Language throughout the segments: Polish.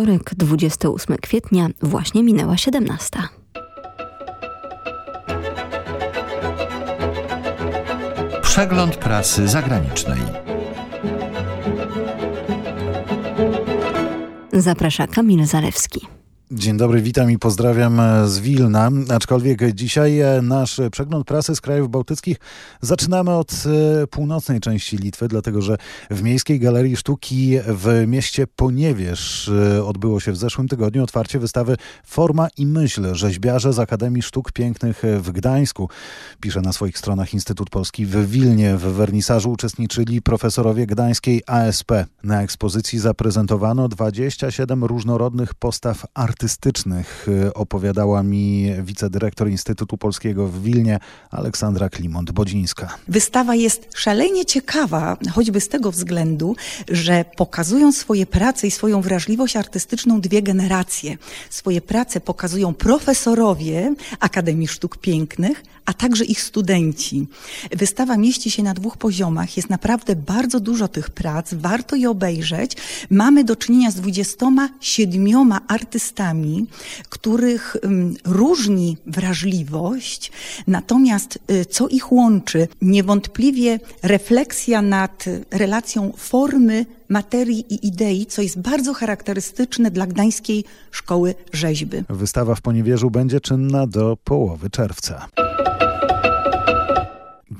Wtorek 28 kwietnia właśnie minęła 17. Przegląd prasy zagranicznej. Zaprasza Kamil Zalewski. Dzień dobry, witam i pozdrawiam z Wilna. Aczkolwiek dzisiaj e, nasz przegląd prasy z krajów bałtyckich zaczynamy od e, północnej części Litwy, dlatego że w Miejskiej Galerii Sztuki w mieście Poniewierz e, odbyło się w zeszłym tygodniu otwarcie wystawy Forma i Myśl rzeźbiarze z Akademii Sztuk Pięknych w Gdańsku. Pisze na swoich stronach Instytut Polski w Wilnie. W wernisażu uczestniczyli profesorowie gdańskiej ASP. Na ekspozycji zaprezentowano 27 różnorodnych postaw artystycznych artystycznych y, opowiadała mi wicedyrektor Instytutu Polskiego w Wilnie Aleksandra Klimont-Bodzińska. Wystawa jest szalenie ciekawa, choćby z tego względu, że pokazują swoje prace i swoją wrażliwość artystyczną dwie generacje. Swoje prace pokazują profesorowie Akademii Sztuk Pięknych, a także ich studenci. Wystawa mieści się na dwóch poziomach. Jest naprawdę bardzo dużo tych prac, warto je obejrzeć. Mamy do czynienia z 27 artystami, których różni wrażliwość, natomiast y, co ich łączy? Niewątpliwie refleksja nad relacją formy materii i idei, co jest bardzo charakterystyczne dla Gdańskiej Szkoły Rzeźby. Wystawa w Poniewierzu będzie czynna do połowy czerwca.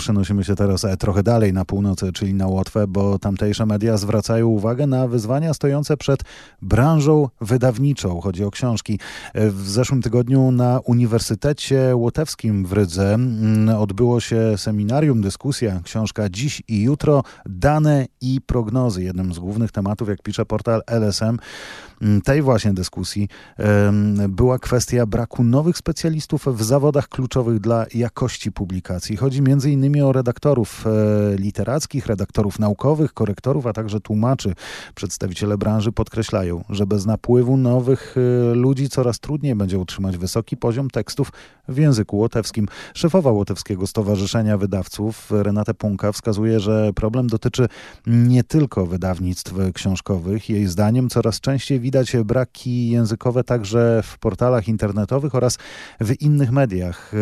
Przenosimy się teraz e, trochę dalej na północy, czyli na Łotwę, bo tamtejsze media zwracają uwagę na wyzwania stojące przed branżą wydawniczą. Chodzi o książki. E, w zeszłym tygodniu na Uniwersytecie Łotewskim w Rydze mm, odbyło się seminarium, dyskusja, książka Dziś i Jutro, dane i prognozy. Jednym z głównych tematów, jak pisze portal LSM, mm, tej właśnie dyskusji była kwestia braku nowych specjalistów w zawodach kluczowych dla jakości publikacji. Chodzi między innymi o redaktorów e, literackich, redaktorów naukowych, korektorów, a także tłumaczy. Przedstawiciele branży podkreślają, że bez napływu nowych e, ludzi coraz trudniej będzie utrzymać wysoki poziom tekstów w języku łotewskim. Szefowa Łotewskiego Stowarzyszenia Wydawców Renate Punka wskazuje, że problem dotyczy nie tylko wydawnictw książkowych. Jej zdaniem coraz częściej widać braki językowe także w portalach internetowych oraz w innych mediach.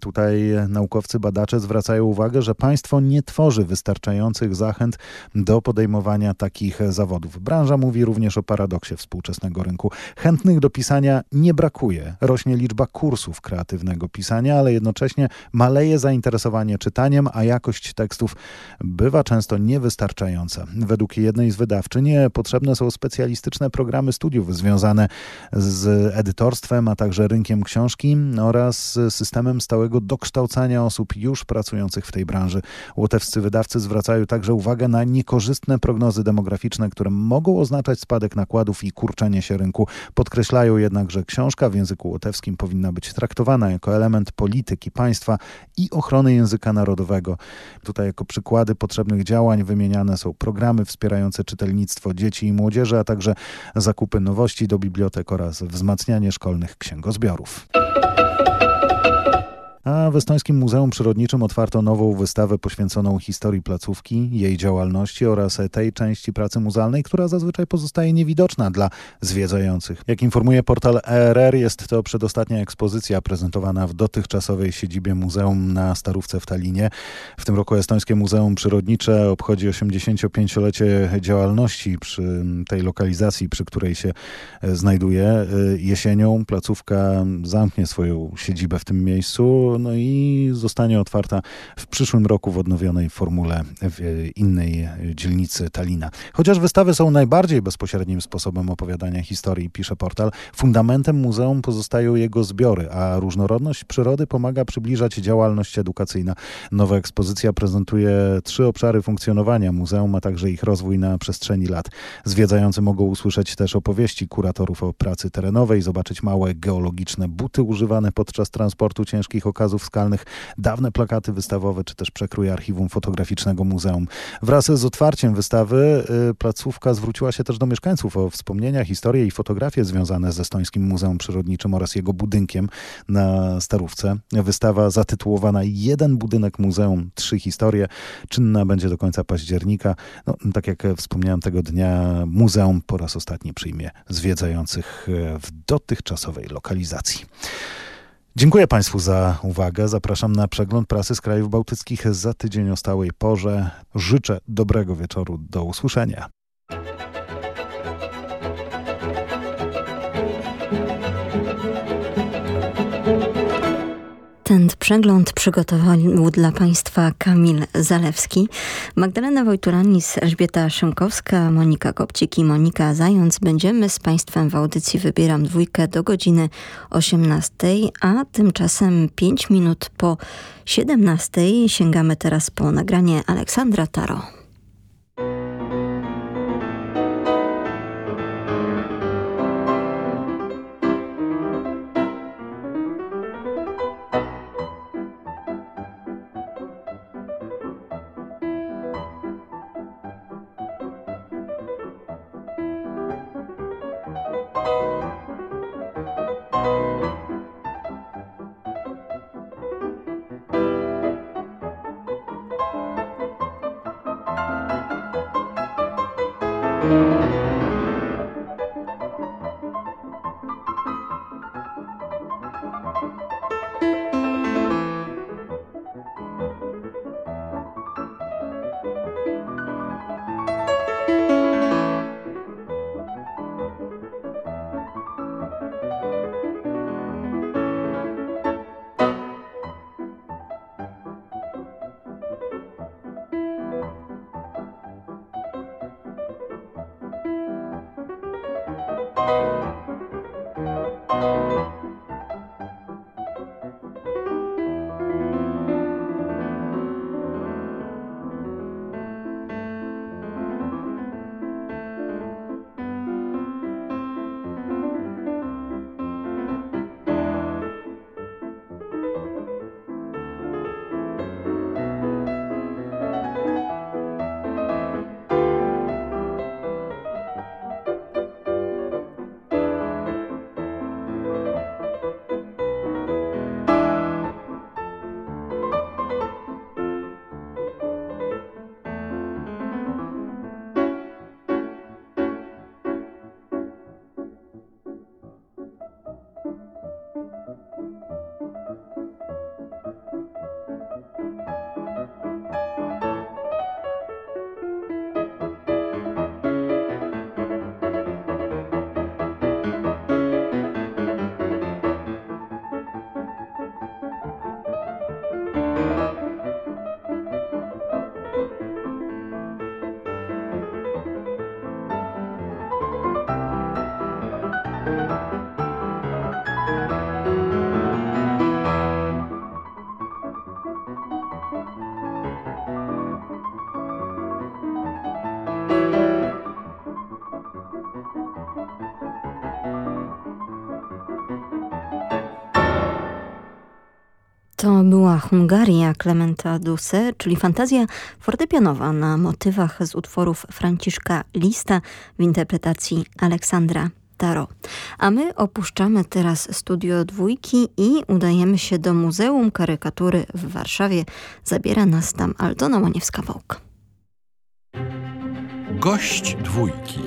Tutaj naukowcy, badacze zwracają uwagę, że państwo nie tworzy wystarczających zachęt do podejmowania takich zawodów. Branża mówi również o paradoksie współczesnego rynku. Chętnych do pisania nie brakuje. Rośnie liczba kursów kreatywnego pisania, ale jednocześnie maleje zainteresowanie czytaniem, a jakość tekstów bywa często niewystarczająca. Według jednej z wydawczyń potrzebne są specjalistyczne programy studiów związane z edytorstwem, a także rynkiem książki oraz systemem stałego dokształcania osób już pracujących w tej branży. Łotewscy wydawcy zwracają także uwagę na niekorzystne prognozy demograficzne, które mogą oznaczać spadek nakładów i kurczenie się rynku. Podkreślają jednak, że książka w języku łotewskim powinna być traktowana jako element polityki państwa i ochrony języka narodowego. Tutaj jako przykłady potrzebnych działań wymieniane są programy wspierające czytelnictwo dzieci i młodzieży, a także zakupy nowości do bibliotek oraz wzmacnianie szkolnych księgozbiorów. A w Estońskim Muzeum Przyrodniczym otwarto nową wystawę poświęconą historii placówki, jej działalności oraz tej części pracy muzealnej, która zazwyczaj pozostaje niewidoczna dla zwiedzających. Jak informuje portal ERR, jest to przedostatnia ekspozycja prezentowana w dotychczasowej siedzibie muzeum na Starówce w Talinie. W tym roku Estońskie Muzeum Przyrodnicze obchodzi 85-lecie działalności przy tej lokalizacji, przy której się znajduje. Jesienią placówka zamknie swoją siedzibę w tym miejscu no i zostanie otwarta w przyszłym roku w odnowionej formule w innej dzielnicy Talina. Chociaż wystawy są najbardziej bezpośrednim sposobem opowiadania historii, pisze portal, fundamentem muzeum pozostają jego zbiory, a różnorodność przyrody pomaga przybliżać działalność edukacyjna. Nowa ekspozycja prezentuje trzy obszary funkcjonowania muzeum, a także ich rozwój na przestrzeni lat. Zwiedzający mogą usłyszeć też opowieści kuratorów o pracy terenowej, zobaczyć małe geologiczne buty używane podczas transportu ciężkich okazów, pokazów skalnych, dawne plakaty wystawowe, czy też przekrój archiwum fotograficznego muzeum. Wraz z otwarciem wystawy y, placówka zwróciła się też do mieszkańców o wspomnienia, historie i fotografie związane z Estońskim Muzeum Przyrodniczym oraz jego budynkiem na Starówce. Wystawa zatytułowana Jeden budynek muzeum, trzy historie, czynna będzie do końca października. No, tak jak wspomniałem tego dnia, muzeum po raz ostatni przyjmie zwiedzających e, w dotychczasowej lokalizacji. Dziękuję Państwu za uwagę. Zapraszam na przegląd prasy z krajów bałtyckich za tydzień o stałej porze. Życzę dobrego wieczoru. Do usłyszenia. Ten przegląd przygotował dla Państwa Kamil Zalewski, Magdalena Wojturanis, Elżbieta Szymkowska, Monika Kopcik i Monika Zając. Będziemy z Państwem w audycji Wybieram Dwójkę do godziny 18, a tymczasem 5 minut po 17 sięgamy teraz po nagranie Aleksandra Taro. Była Hungaria Klementa Duse, czyli fantazja fortepianowa na motywach z utworów Franciszka Lista w interpretacji Aleksandra Taro. A my opuszczamy teraz studio dwójki i udajemy się do Muzeum Karykatury w Warszawie. Zabiera nas tam Aldona Łaniewska-Wołk. Gość dwójki.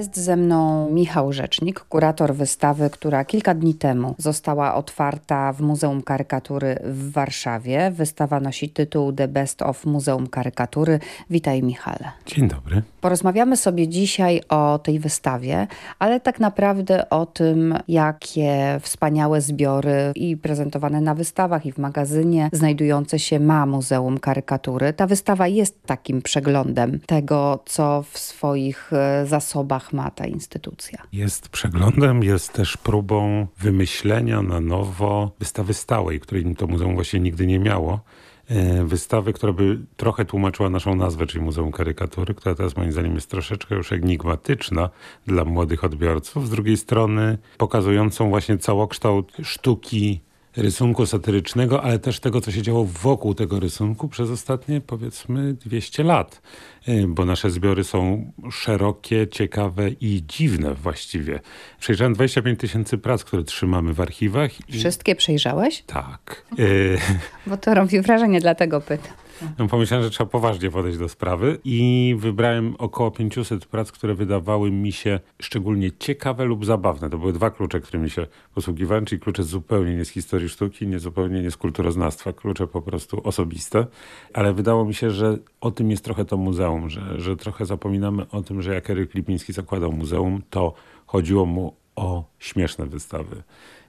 Jest ze mną Michał Rzecznik, kurator wystawy, która kilka dni temu została otwarta w Muzeum Karykatury w Warszawie. Wystawa nosi tytuł The Best of Muzeum Karykatury. Witaj Michale. Dzień dobry. Porozmawiamy sobie dzisiaj o tej wystawie, ale tak naprawdę o tym, jakie wspaniałe zbiory i prezentowane na wystawach i w magazynie znajdujące się ma Muzeum Karykatury. Ta wystawa jest takim przeglądem tego, co w swoich e, zasobach ma ta instytucja. Jest przeglądem, jest też próbą wymyślenia na nowo wystawy stałej, której to muzeum właśnie nigdy nie miało e, wystawy, która by trochę tłumaczyła naszą nazwę, czyli Muzeum Karykatury, która teraz moim zdaniem jest troszeczkę już enigmatyczna dla młodych odbiorców. Z drugiej strony pokazującą właśnie całokształt sztuki rysunku satyrycznego, ale też tego, co się działo wokół tego rysunku przez ostatnie, powiedzmy, 200 lat. Y, bo nasze zbiory są szerokie, ciekawe i dziwne właściwie. Przejrzałem 25 tysięcy prac, które trzymamy w archiwach. I... Wszystkie przejrzałeś? Tak. Y, bo to robi wrażenie, dlatego pytam. No, pomyślałem, że trzeba poważnie podejść do sprawy i wybrałem około 500 prac, które wydawały mi się szczególnie ciekawe lub zabawne. To były dwa klucze, którymi się posługiwałem, czyli klucze zupełnie nie z historii sztuki, nie zupełnie nie z kulturoznawstwa, klucze po prostu osobiste. Ale wydało mi się, że o tym jest trochę to muzeum, że, że trochę zapominamy o tym, że jak Eryk Lipiński zakładał muzeum, to chodziło mu o śmieszne wystawy.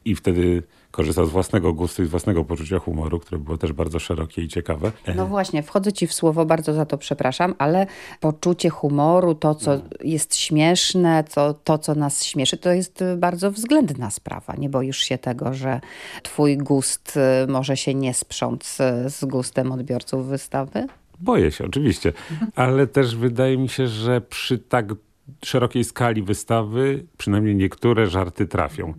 I wtedy korzystał z własnego gustu i z własnego poczucia humoru, które było też bardzo szerokie i ciekawe. No właśnie, wchodzę ci w słowo, bardzo za to przepraszam, ale poczucie humoru, to co no. jest śmieszne, to, to co nas śmieszy, to jest bardzo względna sprawa. Nie boisz się tego, że twój gust y, może się nie sprząc z gustem odbiorców wystawy? Boję się, oczywiście, ale też wydaje mi się, że przy tak szerokiej skali wystawy przynajmniej niektóre żarty trafią.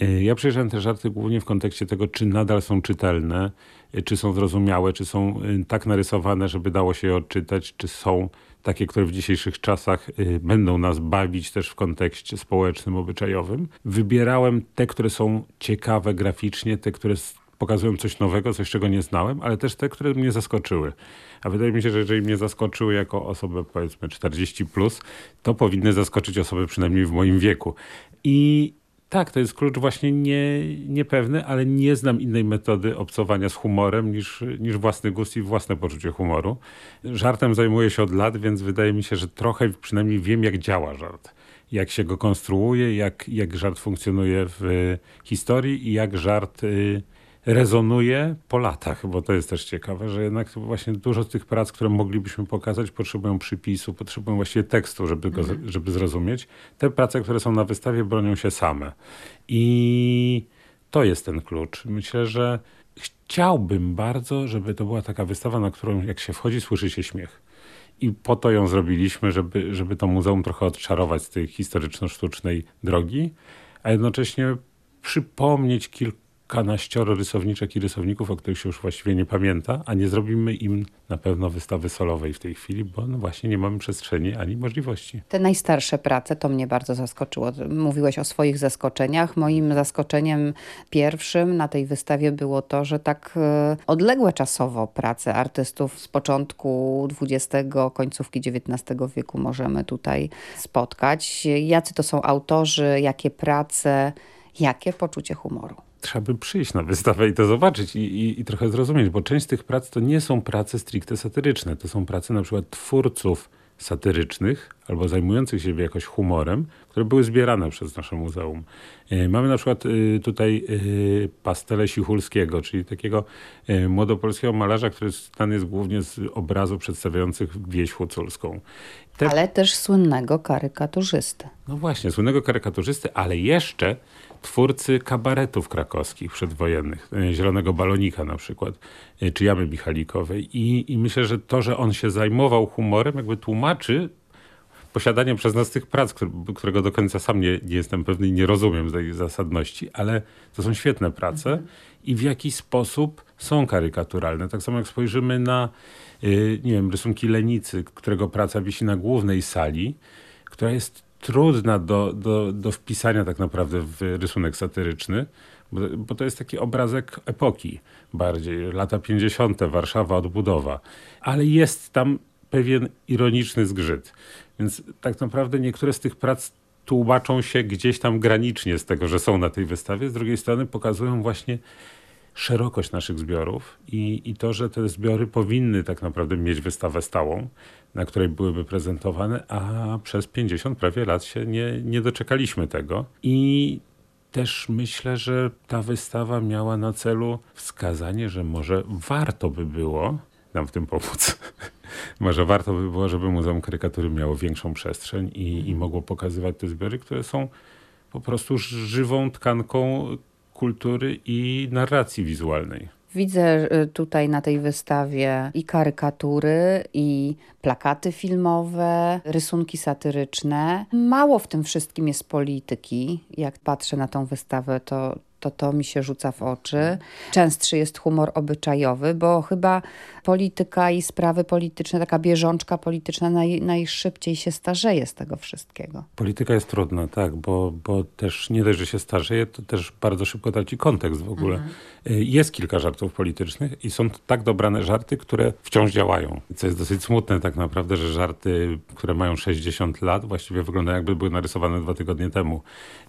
E, ja przejrzałem te żarty głównie w kontekście tego, czy nadal są czytelne, e, czy są zrozumiałe, czy są e, tak narysowane, żeby dało się je odczytać, czy są takie, które w dzisiejszych czasach będą nas bawić też w kontekście społecznym, obyczajowym. Wybierałem te, które są ciekawe graficznie, te, które pokazują coś nowego, coś czego nie znałem, ale też te, które mnie zaskoczyły. A wydaje mi się, że jeżeli mnie zaskoczyły jako osobę powiedzmy 40, plus, to powinny zaskoczyć osoby przynajmniej w moim wieku. I tak, to jest klucz właśnie nie, niepewny, ale nie znam innej metody obcowania z humorem niż, niż własny gust i własne poczucie humoru. Żartem zajmuję się od lat, więc wydaje mi się, że trochę przynajmniej wiem, jak działa żart. Jak się go konstruuje, jak, jak żart funkcjonuje w historii i jak żart y, rezonuje po latach, bo to jest też ciekawe, że jednak właśnie dużo z tych prac, które moglibyśmy pokazać, potrzebują przypisu, potrzebują właściwie tekstu, żeby, go, mhm. żeby zrozumieć. Te prace, które są na wystawie, bronią się same. I to jest ten klucz. Myślę, że chciałbym bardzo, żeby to była taka wystawa, na którą jak się wchodzi, słyszy się śmiech. I po to ją zrobiliśmy, żeby, żeby to muzeum trochę odczarować z tej historyczno-sztucznej drogi, a jednocześnie przypomnieć kilka kilkanaścioro rysowniczek i rysowników, o których się już właściwie nie pamięta, a nie zrobimy im na pewno wystawy solowej w tej chwili, bo no właśnie nie mamy przestrzeni ani możliwości. Te najstarsze prace to mnie bardzo zaskoczyło. Mówiłeś o swoich zaskoczeniach. Moim zaskoczeniem pierwszym na tej wystawie było to, że tak e, odległe czasowo prace artystów z początku XX, końcówki XIX wieku możemy tutaj spotkać. Jacy to są autorzy, jakie prace, jakie poczucie humoru? trzeba by przyjść na wystawę i to zobaczyć i, i, i, trochę zrozumieć, bo część z tych prac to nie są prace stricte satyryczne. To są prace na przykład twórców satyrycznych albo zajmujących się jakoś humorem, które były zbierane przez nasze muzeum. E, mamy na przykład e, tutaj e, pastele Sichulskiego, czyli takiego młodopolskiego malarza, który znany jest głównie z obrazów przedstawiających wieś huculską. Te... Ale też słynnego karykaturzysty. No właśnie, słynnego karykaturzysty, ale jeszcze twórcy kabaretów krakowskich przedwojennych, e, Zielonego Balonika na przykład, e, czy Jamy Michalikowej. I, I myślę, że to, że on się zajmował humorem, jakby tłumaczy posiadanie przez nas tych prac, którego do końca sam nie, nie jestem pewny i nie rozumiem tej zasadności, ale to są świetne prace mhm. i w jakiś sposób są karykaturalne. Tak samo jak spojrzymy na, e, nie wiem, rysunki Lenicy, którego praca wisi na głównej sali, która jest trudna do, do, do wpisania tak naprawdę w rysunek satyryczny, bo, bo to jest taki obrazek epoki bardziej, lata 50., Warszawa, odbudowa. Ale jest tam pewien ironiczny zgrzyt. Więc tak naprawdę niektóre z tych prac tłumaczą się gdzieś tam granicznie z tego, że są na tej wystawie. Z drugiej strony pokazują właśnie szerokość naszych zbiorów i, i to, że te zbiory powinny tak naprawdę mieć wystawę stałą, na której byłyby prezentowane, a przez 50 prawie lat się nie, nie doczekaliśmy tego. I też myślę, że ta wystawa miała na celu wskazanie, że może warto by było nam w tym pomóc. może warto by było, żeby Muzeum Karykatury miało większą przestrzeń i, i mogło pokazywać te zbiory, które są po prostu żywą tkanką kultury i narracji wizualnej. Widzę y, tutaj na tej wystawie i karykatury, i plakaty filmowe, rysunki satyryczne. Mało w tym wszystkim jest polityki. Jak patrzę na tą wystawę, to to to mi się rzuca w oczy. Częstszy jest humor obyczajowy, bo chyba polityka i sprawy polityczne, taka bieżączka polityczna naj, najszybciej się starzeje z tego wszystkiego. Polityka jest trudna, tak, bo, bo też nie dość, że się starzeje, to też bardzo szybko traci kontekst w ogóle. Mhm. Jest kilka żartów politycznych i są tak dobrane żarty, które wciąż działają. Co jest dosyć smutne tak naprawdę, że żarty, które mają 60 lat, właściwie wyglądają jakby były narysowane dwa tygodnie temu.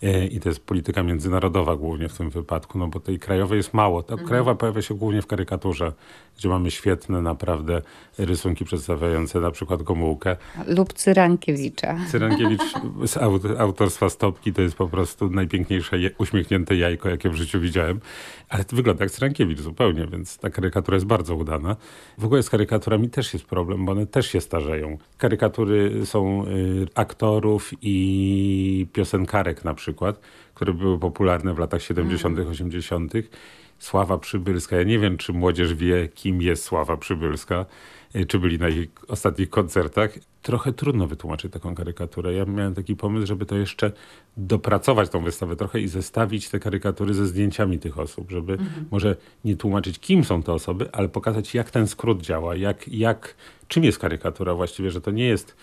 Y, I to jest polityka międzynarodowa głównie w tym wypadku, no bo tej krajowej jest mało. Ta mhm. krajowa pojawia się głównie w karykaturze, gdzie mamy świetne naprawdę rysunki przedstawiające na przykład Gomułkę. Lub Cyrankiewicza. Cyrankiewicz z autorstwa Stopki to jest po prostu najpiękniejsze uśmiechnięte jajko, jakie w życiu widziałem. Ale to wygląda jak Cyrankiewicz zupełnie, więc ta karykatura jest bardzo udana. W ogóle z karykaturami też jest problem, bo one też się starzeją. Karykatury są y, aktorów i piosenkarek na przykład, które były popularne w latach 70., 80. Sława Przybylska. Ja nie wiem, czy młodzież wie, kim jest Sława Przybylska, e, czy byli na jej ostatnich koncertach. Trochę trudno wytłumaczyć taką karykaturę. Ja miałem taki pomysł, żeby to jeszcze dopracować tą wystawę trochę i zestawić te karykatury ze zdjęciami tych osób, żeby mhm. może nie tłumaczyć, kim są te osoby, ale pokazać, jak ten skrót działa, jak, jak, czym jest karykatura właściwie, że to nie jest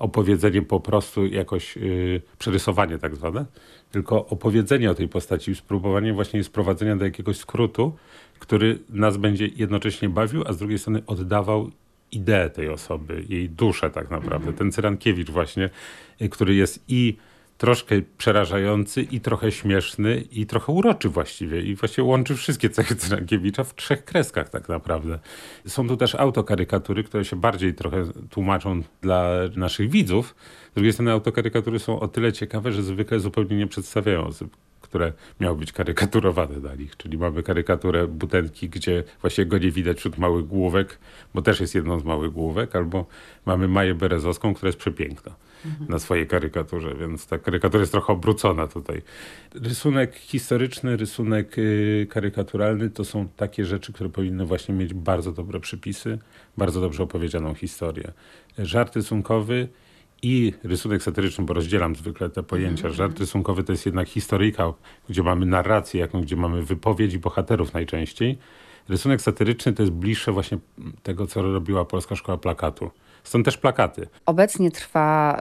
opowiedzenie po prostu jakoś yy, przerysowanie tak zwane, tylko opowiedzenie o tej postaci, spróbowanie właśnie sprowadzenia do jakiegoś skrótu, który nas będzie jednocześnie bawił, a z drugiej strony oddawał ideę tej osoby, jej duszę tak naprawdę. Ten Cyrankiewicz właśnie, y, który jest i troszkę przerażający i trochę śmieszny i trochę uroczy właściwie. I właściwie łączy wszystkie cechy Cyrankiewicza w trzech kreskach tak naprawdę. Są tu też autokarykatury, które się bardziej trochę tłumaczą dla naszych widzów. Z drugiej strony autokarykatury są o tyle ciekawe, że zwykle zupełnie nie przedstawiają osób które miały być karykaturowane na nich. Czyli mamy karykaturę Butenki, gdzie właśnie go nie widać wśród małych główek, bo też jest jedną z małych główek, albo mamy Maję Berezowską, która jest przepiękna na swojej karykaturze, więc ta karykatura jest trochę obrócona tutaj. Rysunek historyczny, rysunek y, karykaturalny to są takie rzeczy, które powinny właśnie mieć bardzo dobre przypisy, bardzo dobrze opowiedzianą historię. Żart rysunkowy i rysunek satyryczny, bo rozdzielam zwykle te pojęcia. Mm -hmm. Żart rysunkowy to jest jednak historyjka, gdzie mamy narrację, jaką, gdzie mamy wypowiedzi bohaterów najczęściej. Rysunek satyryczny to jest bliższe właśnie tego, co robiła Polska Szkoła Plakatu. Są też plakaty. Obecnie trwa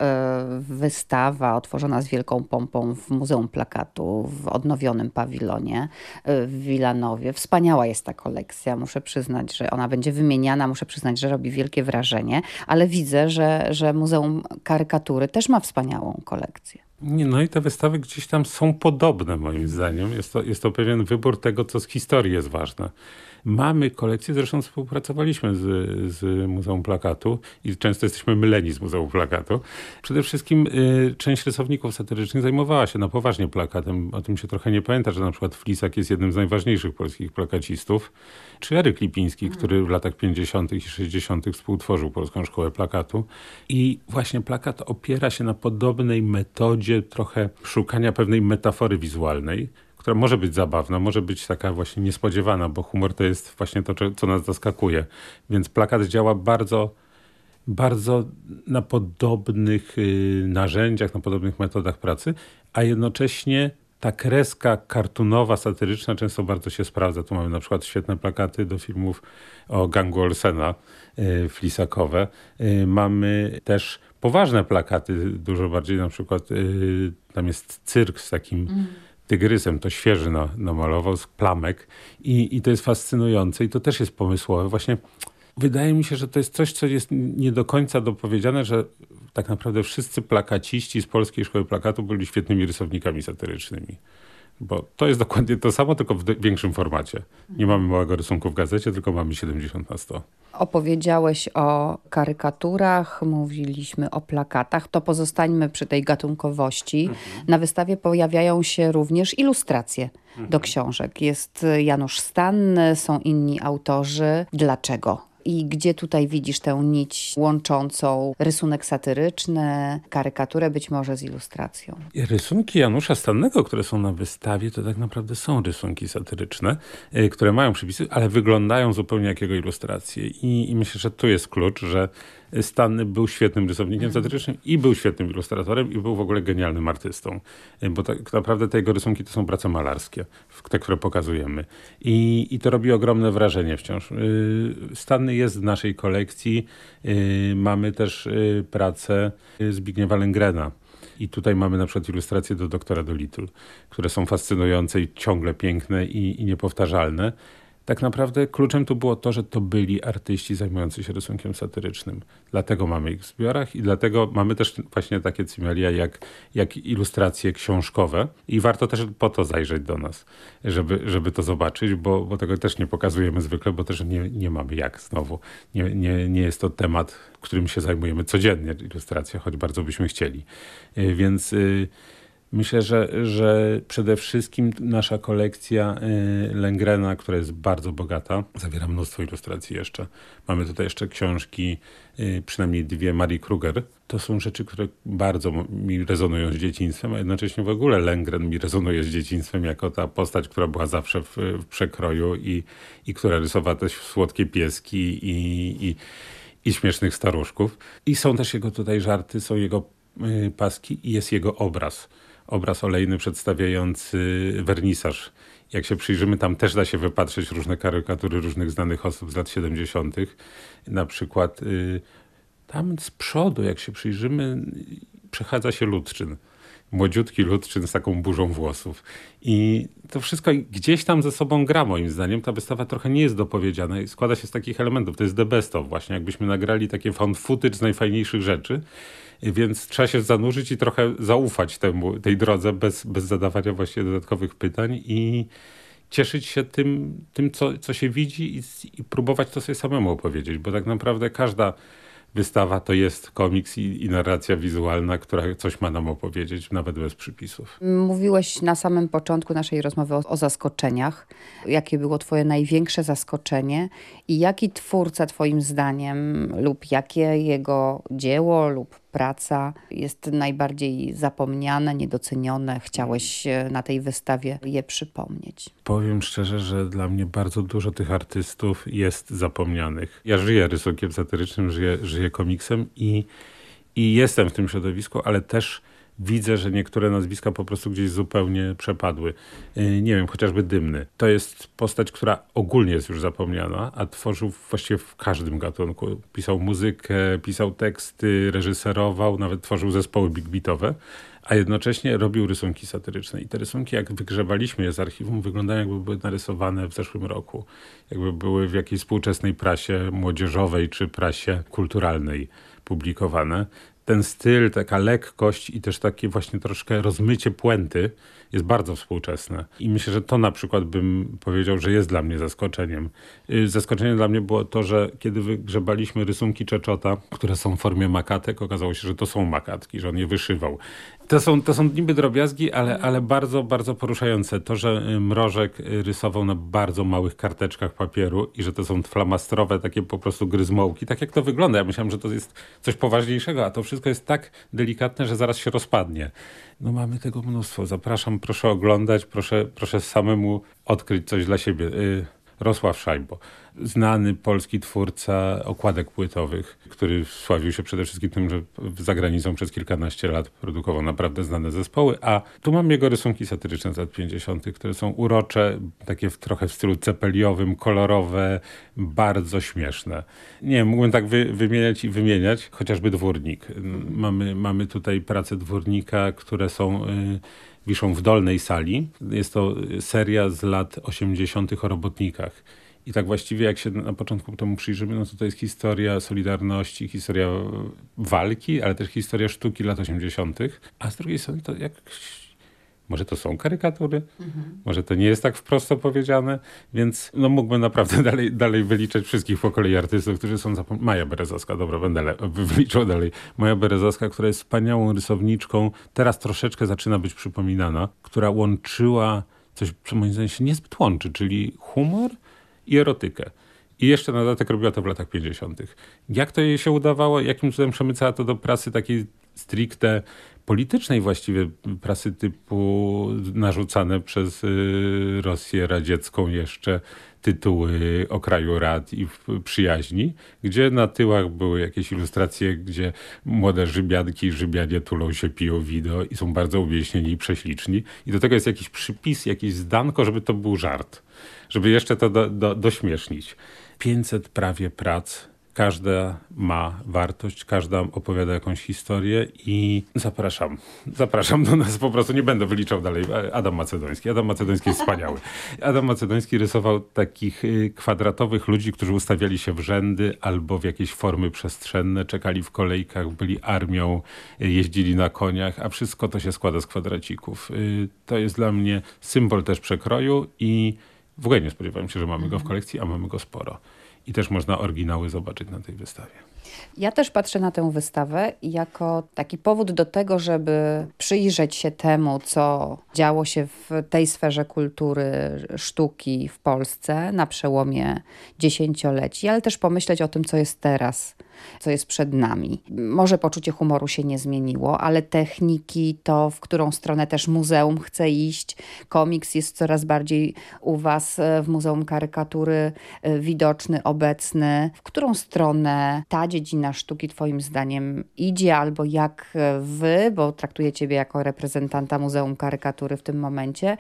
y, wystawa otworzona z wielką pompą w Muzeum Plakatu w odnowionym pawilonie y, w Wilanowie. Wspaniała jest ta kolekcja. Muszę przyznać, że ona będzie wymieniana. Muszę przyznać, że robi wielkie wrażenie, ale widzę, że, że Muzeum Karykatury też ma wspaniałą kolekcję. Nie, no i te wystawy gdzieś tam są podobne moim zdaniem. Jest to, jest to pewien wybór tego, co z historii jest ważne. Mamy kolekcję, zresztą współpracowaliśmy z, z Muzeum Plakatu i często jesteśmy myleni z Muzeum Plakatu. Przede wszystkim y, część rysowników satyrycznych zajmowała się na poważnie plakatem. O tym się trochę nie pamięta, że na przykład Flisak jest jednym z najważniejszych polskich plakacistów. Czy Eryk Lipiński, hmm. który w latach 50. i 60. współtworzył Polską Szkołę Plakatu. I właśnie plakat opiera się na podobnej metodzie trochę szukania pewnej metafory wizualnej która może być zabawna, może być taka właśnie niespodziewana, bo humor to jest właśnie to, co nas zaskakuje. Więc plakat działa bardzo, bardzo na podobnych y, narzędziach, na podobnych metodach pracy, a jednocześnie ta kreska kartunowa, satyryczna często bardzo się sprawdza. Tu mamy na przykład świetne plakaty do filmów o gangu Olsena, y, flisakowe. Y, mamy też poważne plakaty, dużo bardziej na przykład tam jest cyrk z takim mm tygrysem, to świeży na, namalował z plamek I, i to jest fascynujące i to też jest pomysłowe. Właśnie wydaje mi się, że to jest coś, co jest nie do końca dopowiedziane, że tak naprawdę wszyscy plakaciści z Polskiej Szkoły Plakatu byli świetnymi rysownikami satyrycznymi. Bo to jest dokładnie to samo, tylko w większym formacie. Nie mamy małego rysunku w gazecie, tylko mamy 70 na 100. Opowiedziałeś o karykaturach, mówiliśmy o plakatach. To pozostańmy przy tej gatunkowości. Mhm. Na wystawie pojawiają się również ilustracje mhm. do książek. Jest Janusz Stanny, są inni autorzy. Dlaczego I gdzie tutaj widzisz tę nić łączącą rysunek satyryczny, karykaturę być może z ilustracją? Rysunki Janusza Stannego, które są na wystawie, to tak naprawdę są rysunki satyryczne, y, które mają przypisy, ale wyglądają zupełnie jak jego ilustracje. I, I, myślę, że tu jest klucz, że Stanny był świetnym rysownikiem satyrycznym i był świetnym ilustratorem i był w ogóle genialnym artystą. Y, bo tak naprawdę te jego rysunki to są prace malarskie, te, które pokazujemy. I, i to robi ogromne wrażenie wciąż. Y, Stanny jest w naszej kolekcji. Mamy też pracę Zbigniewa Lengrena i tutaj mamy na przykład ilustracje do doktora Dolittle, które są fascynujące i ciągle piękne i, i niepowtarzalne tak naprawdę kluczem tu było to, że to byli artyści zajmujący się rysunkiem satyrycznym. Dlatego mamy ich w zbiorach i dlatego mamy też właśnie takie cymelia jak, jak ilustracje książkowe i warto też po to zajrzeć do nas, żeby, żeby to zobaczyć, bo, bo tego też nie pokazujemy zwykle, bo też nie, nie mamy jak znowu. Nie, nie, nie jest to temat, którym się zajmujemy codziennie, ilustracja, choć bardzo byśmy chcieli. Y, więc... Yy, Myślę, że, że przede wszystkim nasza kolekcja y, Lengrena, która jest bardzo bogata, zawiera mnóstwo ilustracji jeszcze. Mamy tutaj jeszcze książki, y, przynajmniej dwie Marii Kruger. To są rzeczy, które bardzo mi rezonują z dzieciństwem, a jednocześnie w ogóle Lengren mi rezonuje z dzieciństwem jako ta postać, która była zawsze w, w przekroju i, i która rysowała też słodkie pieski i, i, i śmiesznych staruszków. I są też jego tutaj żarty, są jego y, paski i jest jego obraz obraz olejny przedstawiający wernisaż. Jak się przyjrzymy, tam też da się wypatrzeć różne karykatury różnych znanych osób z lat 70. Na przykład y, tam z przodu, jak się przyjrzymy, przechadza się Ludczyn. Młodziutki Ludczyn z taką burzą włosów. I to wszystko gdzieś tam ze sobą gra, moim zdaniem. Ta wystawa trochę nie jest dopowiedziana i składa się z takich elementów. To jest the best of, właśnie jakbyśmy nagrali takie found footage z najfajniejszych rzeczy więc trzeba się zanurzyć i trochę zaufać temu, tej drodze bez, bez zadawania właśnie dodatkowych pytań i cieszyć się tym, tym co, co się widzi i, i próbować to sobie samemu opowiedzieć, bo tak naprawdę każda wystawa to jest komiks i, i, narracja wizualna, która coś ma nam opowiedzieć, nawet bez przypisów. Mówiłeś na samym początku naszej rozmowy o, o zaskoczeniach. Jakie było twoje największe zaskoczenie i jaki twórca twoim zdaniem lub jakie jego dzieło lub praca jest najbardziej zapomniane, niedocenione. Chciałeś e, na tej wystawie je przypomnieć. Powiem szczerze, że dla mnie bardzo dużo tych artystów jest zapomnianych. Ja żyję rysunkiem satyrycznym, żyję, żyję komiksem i, i jestem w tym środowisku, ale też widzę, że niektóre nazwiska po prostu gdzieś zupełnie przepadły. Y, nie wiem, chociażby Dymny. To jest postać, która ogólnie jest już zapomniana, a tworzył właściwie w każdym gatunku. Pisał muzykę, pisał teksty, reżyserował, nawet tworzył zespoły big beatowe, a jednocześnie robił rysunki satyryczne. I te rysunki, jak wygrzewaliśmy je z archiwum, wyglądają jakby były narysowane w zeszłym roku. Jakby były w jakiejś współczesnej prasie młodzieżowej czy prasie kulturalnej publikowane ten styl, taka lekkość i też takie właśnie troszkę rozmycie puenty jest bardzo współczesne. I myślę, że to na przykład bym powiedział, że jest dla mnie zaskoczeniem. Y, zaskoczeniem dla mnie było to, że kiedy wygrzebaliśmy rysunki Czeczota, które są w formie makatek, okazało się, że to są makatki, że on je wyszywał. To są, to są niby drobiazgi, ale, ale bardzo, bardzo poruszające. To, że y, Mrożek y, rysował na bardzo małych karteczkach papieru i że to są flamastrowe takie po prostu gryzmołki. Tak jak to wygląda. Ja myślałem, że to jest coś poważniejszego, a to wszystko jest tak delikatne, że zaraz się rozpadnie. No mamy tego mnóstwo. Zapraszam, proszę oglądać, proszę, proszę samemu odkryć coś dla siebie. Rosław Szajbo znany polski twórca okładek płytowych, który sławił się przede wszystkim tym, że za granicą przez kilkanaście lat produkował naprawdę znane zespoły, a tu mam jego rysunki satyryczne z lat 50., które są urocze, takie w, trochę w stylu cepeliowym, kolorowe, bardzo śmieszne. Nie mógłbym tak wy, wymieniać i wymieniać, chociażby Dwórnik. Mamy, mamy tutaj prace Dwórnika, które są... Y, wiszą w dolnej sali. Jest to seria z lat 80. o robotnikach. I tak właściwie jak się na początku temu przyjrzymy, no to to jest historia Solidarności, historia walki, ale też historia sztuki lat 80. A z drugiej strony to jak może to są karykatury, mhm. może to nie jest tak wprost opowiedziane, więc no mógłbym naprawdę dalej, dalej wyliczać wszystkich po kolei artystów, którzy są zapomniani. Maja Berezowska, dobra, będę wyliczał dalej. Maja Berezowska, która jest wspaniałą rysowniczką, teraz troszeczkę zaczyna być przypominana, która łączyła coś, co moim zdaniem się niezbyt łączy, czyli humor i erotykę. I jeszcze na dodatek robiła to w latach 50. Jak to jej się udawało? Jakim cudem przemycała to do prasy takiej stricte politycznej właściwie, prasy typu narzucane przez y, Rosję radziecką jeszcze tytuły o kraju rad i przyjaźni, gdzie na tyłach były jakieś ilustracje, gdzie młode żybianki i żybianie tulą się, piją wino i są bardzo uwieśnieni i prześliczni. I do tego jest jakiś przypis, jakieś zdanko, żeby to był żart. Żeby jeszcze to do, do, dośmiesznić. 500 prawie prac Każda ma wartość, każda opowiada jakąś historię i zapraszam. Zapraszam do nas, po prostu nie będę wyliczał dalej. Adam Macedoński. Adam Macedoński jest wspaniały. Adam Macedoński rysował takich y, kwadratowych ludzi, którzy ustawiali się w rzędy albo w jakieś formy przestrzenne, czekali w kolejkach, byli armią, y, jeździli na koniach, a wszystko to się składa z kwadracików. Y, to jest dla mnie symbol też przekroju i w ogóle nie spodziewałem się, że mamy go w kolekcji, a mamy go sporo i też można oryginały zobaczyć na tej wystawie. Ja też patrzę na tę wystawę jako taki powód do tego, żeby przyjrzeć się temu, co działo się w tej sferze kultury, sztuki w Polsce na przełomie dziesięcioleci, ale też pomyśleć o tym, co jest teraz co jest przed nami. Może poczucie humoru się nie zmieniło, ale techniki, to w którą stronę też muzeum chce iść. Komiks jest coraz bardziej u Was e, w Muzeum Karykatury e, widoczny, obecny. W którą stronę ta dziedzina sztuki Twoim zdaniem idzie, albo jak e, Wy, bo traktuję Ciebie jako reprezentanta Muzeum Karykatury w tym momencie,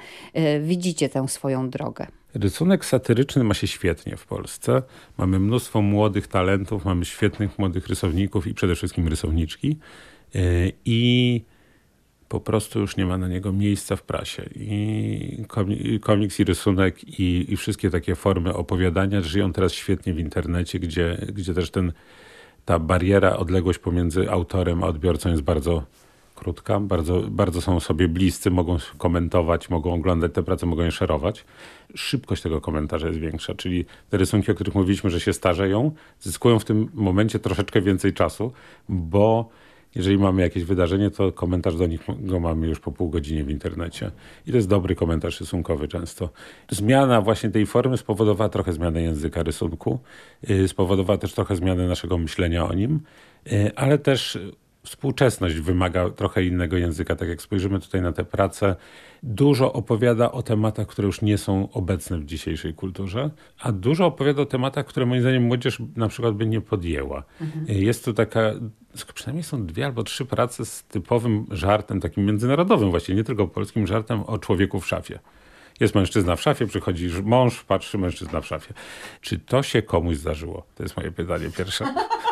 widzicie tę swoją drogę? Rysunek satyryczny ma się świetnie w Polsce. Mamy mnóstwo młodych talentów, mamy świetnych młodych rysowników i przede wszystkim rysowniczki. E, I po prostu już nie ma na niego miejsca w prasie. I komiks i rysunek i, i wszystkie takie formy opowiadania żyją teraz świetnie w internecie, gdzie, gdzie też ten, ta bariera, odległość pomiędzy autorem a odbiorcą jest bardzo krótka, bardzo, bardzo są sobie bliscy, mogą komentować, mogą oglądać te prace, mogą je szerować. Szybkość tego komentarza jest większa, czyli te rysunki, o których mówiliśmy, że się starzeją, zyskują w tym momencie troszeczkę więcej czasu, bo jeżeli mamy jakieś wydarzenie, to komentarz do nich go mamy już po pół godzinie w internecie. I to jest dobry komentarz rysunkowy często. Zmiana właśnie tej formy spowodowała trochę zmianę języka rysunku, y, spowodowała też trochę zmianę naszego myślenia o nim, y, ale też współczesność wymaga trochę innego języka. Tak jak spojrzymy tutaj na tę pracę, dużo opowiada o tematach, które już nie są obecne w dzisiejszej kulturze, a dużo opowiada o tematach, które moim zdaniem młodzież na przykład by nie podjęła. Mhm. Jest tu taka, przynajmniej są dwie albo trzy prace z typowym żartem, takim międzynarodowym właśnie, nie tylko polskim żartem o człowieku w szafie. Jest mężczyzna w szafie, przychodzi mąż, patrzy mężczyzna w szafie. Czy to się komuś zdarzyło? To jest moje pytanie pierwsze.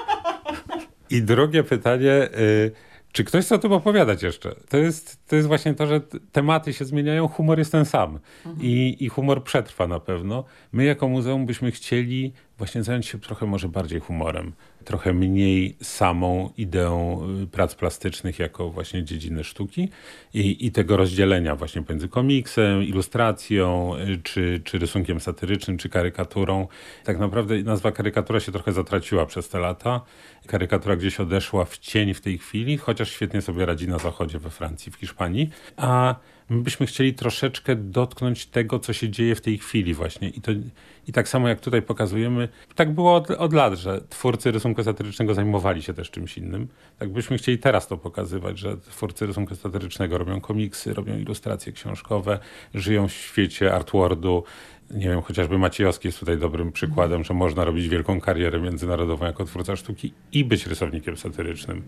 I drugie pytanie, y, czy ktoś chce o tym opowiadać jeszcze? To jest, to jest właśnie to, że tematy się zmieniają, humor jest ten sam mhm. I, i humor przetrwa na pewno. My jako muzeum byśmy chcieli właśnie zająć się trochę może bardziej humorem trochę mniej samą ideą y, prac plastycznych jako właśnie dziedziny sztuki i, i tego rozdzielenia właśnie pomiędzy komiksem, ilustracją, y, czy, czy rysunkiem satyrycznym, czy karykaturą. Tak naprawdę nazwa karykatura się trochę zatraciła przez te lata. Karykatura gdzieś odeszła w cień w tej chwili, chociaż świetnie sobie radzi na zachodzie, we Francji, w Hiszpanii. A my byśmy chcieli troszeczkę dotknąć tego, co się dzieje w tej chwili właśnie. I, to, i tak samo jak tutaj pokazujemy, tak było od, od lat, że twórcy rysunku satyrycznego zajmowali się też czymś innym. Tak byśmy chcieli teraz to pokazywać, że twórcy rysunku satyrycznego robią komiksy, robią ilustracje książkowe, żyją w świecie artwordu, nie wiem, chociażby Maciejowski jest tutaj dobrym przykładem, że można robić wielką karierę międzynarodową jako twórca sztuki i być rysownikiem satyrycznym.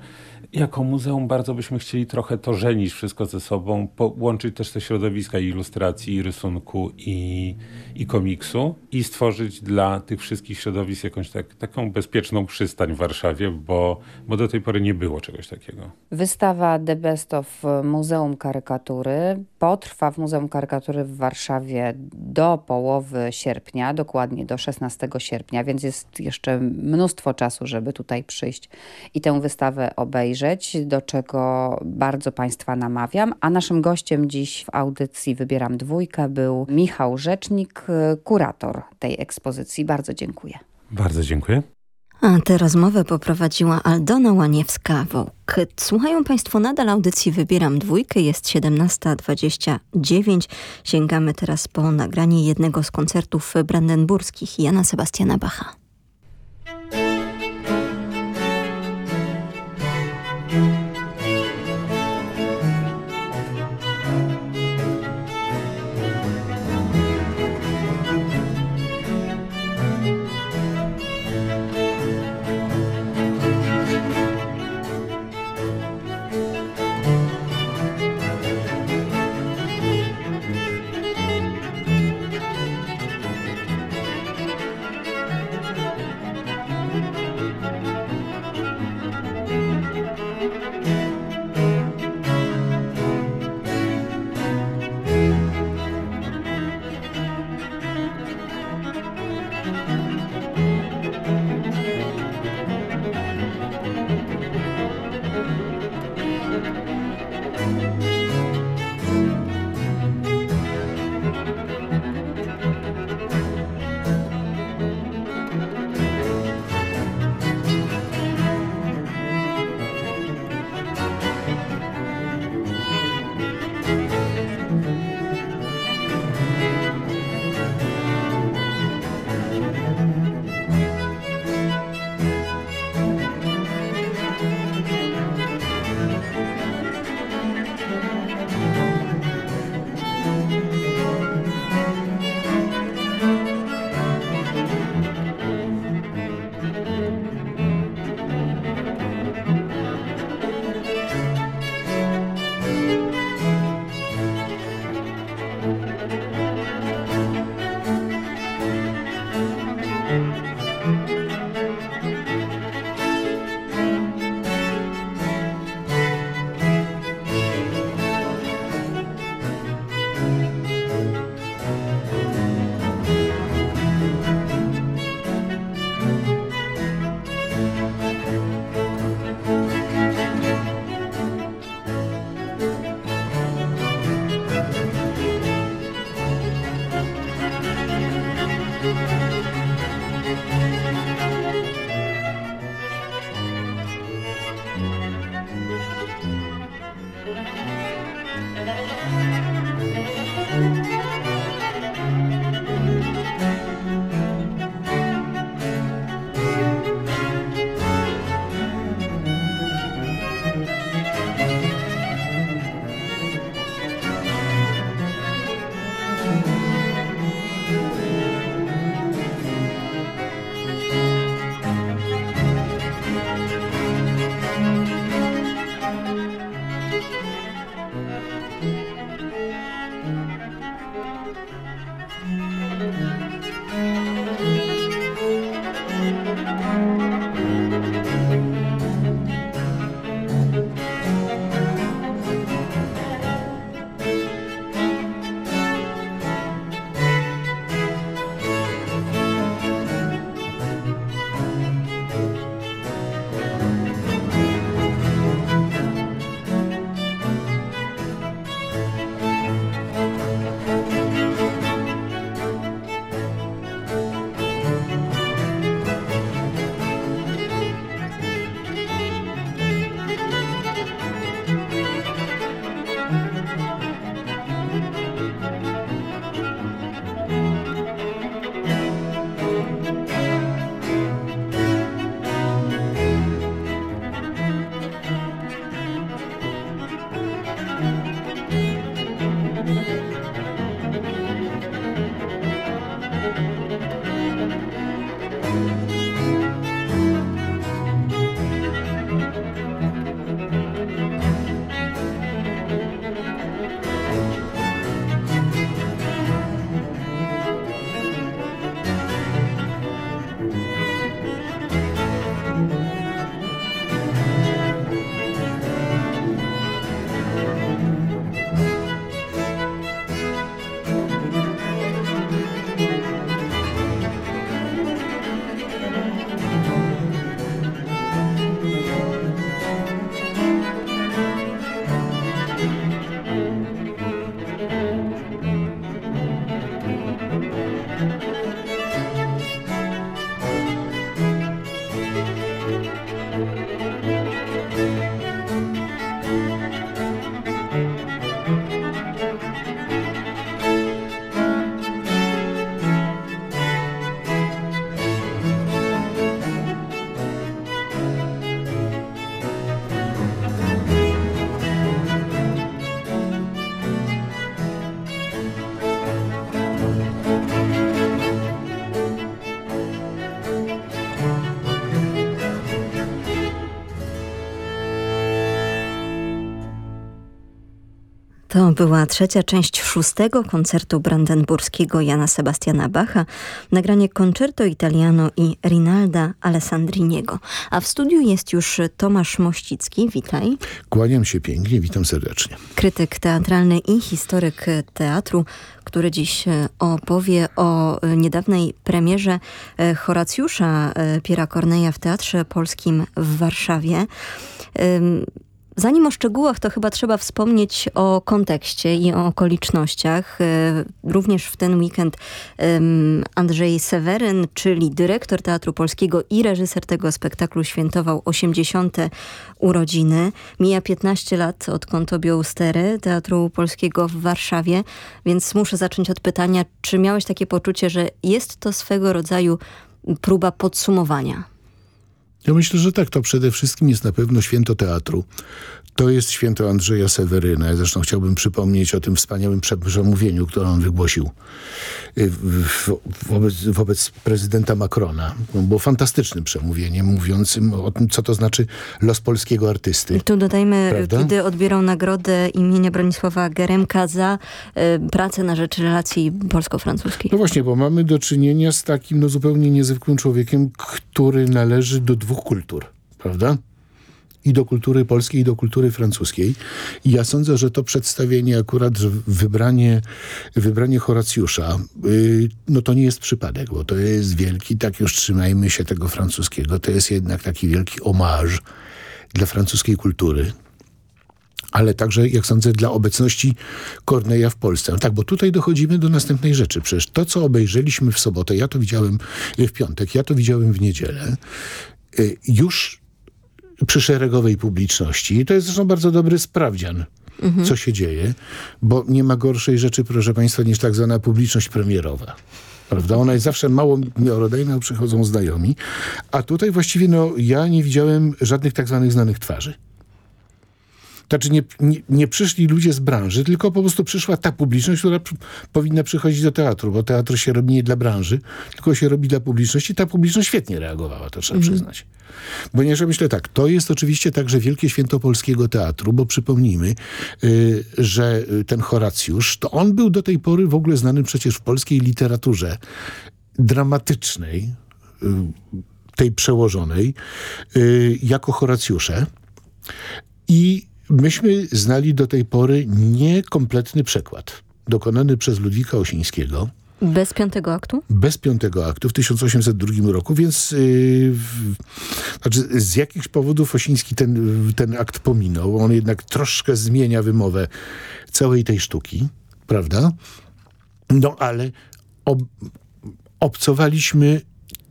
Jako muzeum bardzo byśmy chcieli trochę to żenić wszystko ze sobą, połączyć też te środowiska ilustracji, rysunku, i, i komiksu i stworzyć dla tych wszystkich środowisk jakąś tak, taką bezpieczną przystań w Warszawie, bo, bo do tej pory nie było czegoś takiego. Wystawa The Best of Muzeum Karykatury potrwa w Muzeum Karykatury w Warszawie do połowy połowy sierpnia, dokładnie do 16 sierpnia, więc jest jeszcze mnóstwo czasu, żeby tutaj przyjść i tę wystawę obejrzeć, do czego bardzo Państwa namawiam. A naszym gościem dziś w audycji Wybieram Dwójkę był Michał Rzecznik, kurator tej ekspozycji. Bardzo dziękuję. Bardzo dziękuję. A tę rozmowę poprowadziła Aldona Łaniewska-Wołk. Słuchają Państwo nadal audycji Wybieram Dwójkę, jest 17.29. Sięgamy teraz po nagranie jednego z koncertów brandenburskich Jana Sebastiana Bacha. thank you To była trzecia część szóstego koncertu brandenburskiego Jana Sebastiana Bacha, nagranie Concerto Italiano i Rinalda Alessandriniego. A w studiu jest już Tomasz Mościcki, witaj. Kłaniam się pięknie, witam serdecznie. Krytyk teatralny i historyk teatru, który dziś opowie o niedawnej premierze Horacjusza Piera Korneja w Teatrze Polskim w Warszawie. Zanim o szczegółach, to chyba trzeba wspomnieć o kontekście i o okolicznościach. Również w ten weekend Andrzej Seweryn, czyli dyrektor Teatru Polskiego i reżyser tego spektaklu świętował 80. urodziny. Mija 15 lat, odkąd objął stery Teatru Polskiego w Warszawie, więc muszę zacząć od pytania, czy miałeś takie poczucie, że jest to swego rodzaju próba podsumowania? Ja myślę, że tak. To przede wszystkim jest na pewno święto teatru. To jest święto Andrzeja Seweryna. Zresztą chciałbym przypomnieć o tym wspaniałym przemówieniu, które on wygłosił y, wobec, wobec prezydenta Macrona. Było fantastycznym przemówieniem, mówiącym o tym, co to znaczy los polskiego artysty. Tu dodajmy, Prawda? kiedy odbierał nagrodę imienia Bronisława Geremka za y, pracę na rzecz relacji polsko-francuskich. No właśnie, bo mamy do czynienia z takim no, zupełnie niezwykłym człowiekiem, który należy do dwóch kultur. Prawda? I do kultury polskiej, i do kultury francuskiej. I ja sądzę, że to przedstawienie akurat, wybranie, wybranie Horacjusza, yy, no to nie jest przypadek, bo to jest wielki, tak już trzymajmy się tego francuskiego, to jest jednak taki wielki omarz dla francuskiej kultury ale także, jak sądzę, dla obecności Korneja w Polsce. No tak, bo tutaj dochodzimy do następnej rzeczy. Przecież to, co obejrzeliśmy w sobotę, ja to widziałem w piątek, ja to widziałem w niedzielę, y, już przy szeregowej publiczności. I to jest zresztą bardzo dobry sprawdzian, mhm. co się dzieje, bo nie ma gorszej rzeczy, proszę Państwa, niż tak zwana publiczność premierowa. Prawda? Ona jest zawsze mało miarodajna, przychodzą znajomi. A tutaj właściwie no, ja nie widziałem żadnych tak zwanych znanych twarzy. Znaczy nie, nie, nie, przyszli ludzie z branży, tylko po prostu przyszła ta publiczność, która powinna przychodzić do teatru, bo teatr się robi nie dla branży, tylko się robi dla publiczności. Ta publiczność świetnie reagowała, to trzeba mhm. przyznać. Ponieważ ja myślę tak, to jest oczywiście także wielkie święto polskiego teatru, bo przypomnijmy, yy, że ten Horacjusz, to on był do tej pory w ogóle znany przecież w polskiej literaturze dramatycznej, yy, tej przełożonej, yy, jako Horacjusze. I myśmy znali do tej pory niekompletny przekład dokonany przez Ludwika Osińskiego. Bez piątego aktu? Bez piątego aktu w 1802 roku, więc yy, znaczy z jakichś powodów Osiński ten, ten akt pominął. On jednak troszkę zmienia wymowę całej tej sztuki, prawda? No ale ob, obcowaliśmy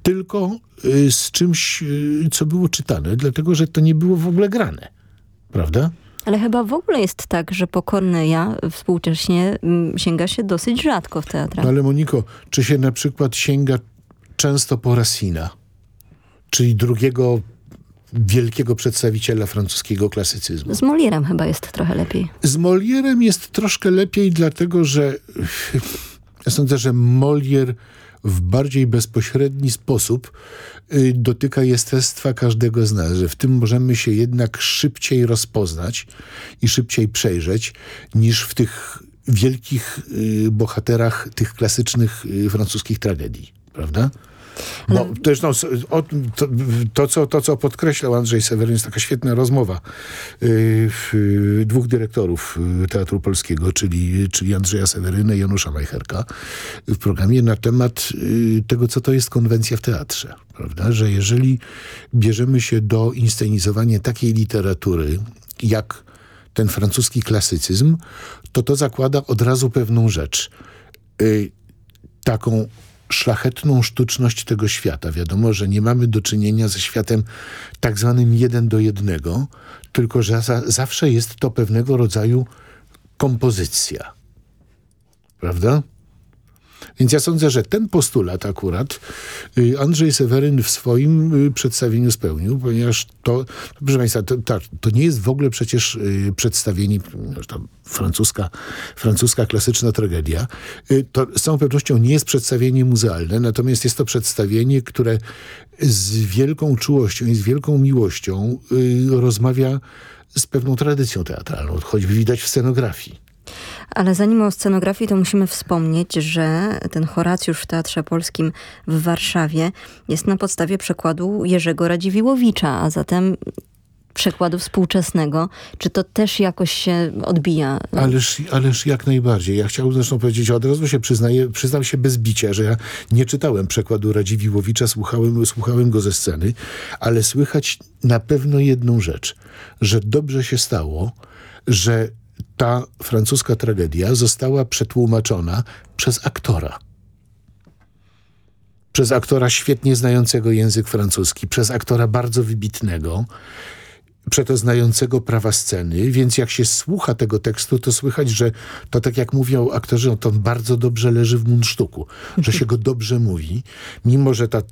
tylko y, z czymś, y, co było czytane, dlatego że to nie było w ogóle grane, prawda? Ale chyba w ogóle jest tak, że pokorny ja współcześnie mm, sięga się dosyć rzadko w teatrach. No ale Moniko, czy się na przykład sięga często po Racina, czyli drugiego wielkiego przedstawiciela francuskiego klasycyzmu. Z Molierem chyba jest trochę lepiej. Z Molierem jest troszkę lepiej, dlatego że ja sądzę, że Molier w bardziej bezpośredni sposób y, dotyka jestestwa każdego z nas, że w tym możemy się jednak szybciej rozpoznać i szybciej przejrzeć niż w tych wielkich y, bohaterach tych klasycznych y, francuskich tragedii, prawda? Też no, o, to, to, co, to, co podkreślał Andrzej Seweryn, jest taka świetna rozmowa yy, dwóch dyrektorów y, Teatru Polskiego, czyli, czyli Andrzeja Seweryna i Janusza Majcherka w programie na temat yy, tego, co to jest konwencja w teatrze. Prawda? Że jeżeli bierzemy się do inscenizowania takiej literatury, jak ten francuski klasycyzm, to to zakłada od razu pewną rzecz. Yy, taką szlachetną sztuczność tego świata. Wiadomo, że nie mamy do czynienia ze światem tak zwanym jeden do jednego, tylko że za, zawsze jest to pewnego rodzaju kompozycja. Prawda? Więc ja sądzę, że ten postulat akurat y, Andrzej Seweryn w swoim y, przedstawieniu spełnił, ponieważ to, proszę Państwa, to, to, to nie jest w ogóle przecież y, przedstawienie, francuska, francuska klasyczna tragedia. To z całą pewnością nie jest przedstawienie muzealne, natomiast jest to przedstawienie, które z wielką czułością i z wielką miłością rozmawia z pewną tradycją teatralną, choćby widać w scenografii. Ale zanim o scenografii, to musimy wspomnieć, że ten Horacjusz w Teatrze Polskim w Warszawie jest na podstawie przekładu Jerzego Radziwiłowicza, a zatem przekładu współczesnego. Czy to też jakoś się odbija? Ależ, ależ jak najbardziej. Ja chciałbym zresztą powiedzieć, od razu się przyznaję, przyznam się bez bicia, że ja nie czytałem przekładu Radziwiłowicza, słuchałem, słuchałem go ze sceny, ale słychać na pewno jedną rzecz, że dobrze się stało, że ta francuska tragedia została przetłumaczona przez aktora. Przez aktora świetnie znającego język francuski, przez aktora bardzo wybitnego, przeto znającego prawa sceny, więc jak się słucha tego tekstu, to słychać, że to tak jak mówią aktorzy, to on bardzo dobrze leży w mundsztuku, że się go dobrze mówi, mimo że ta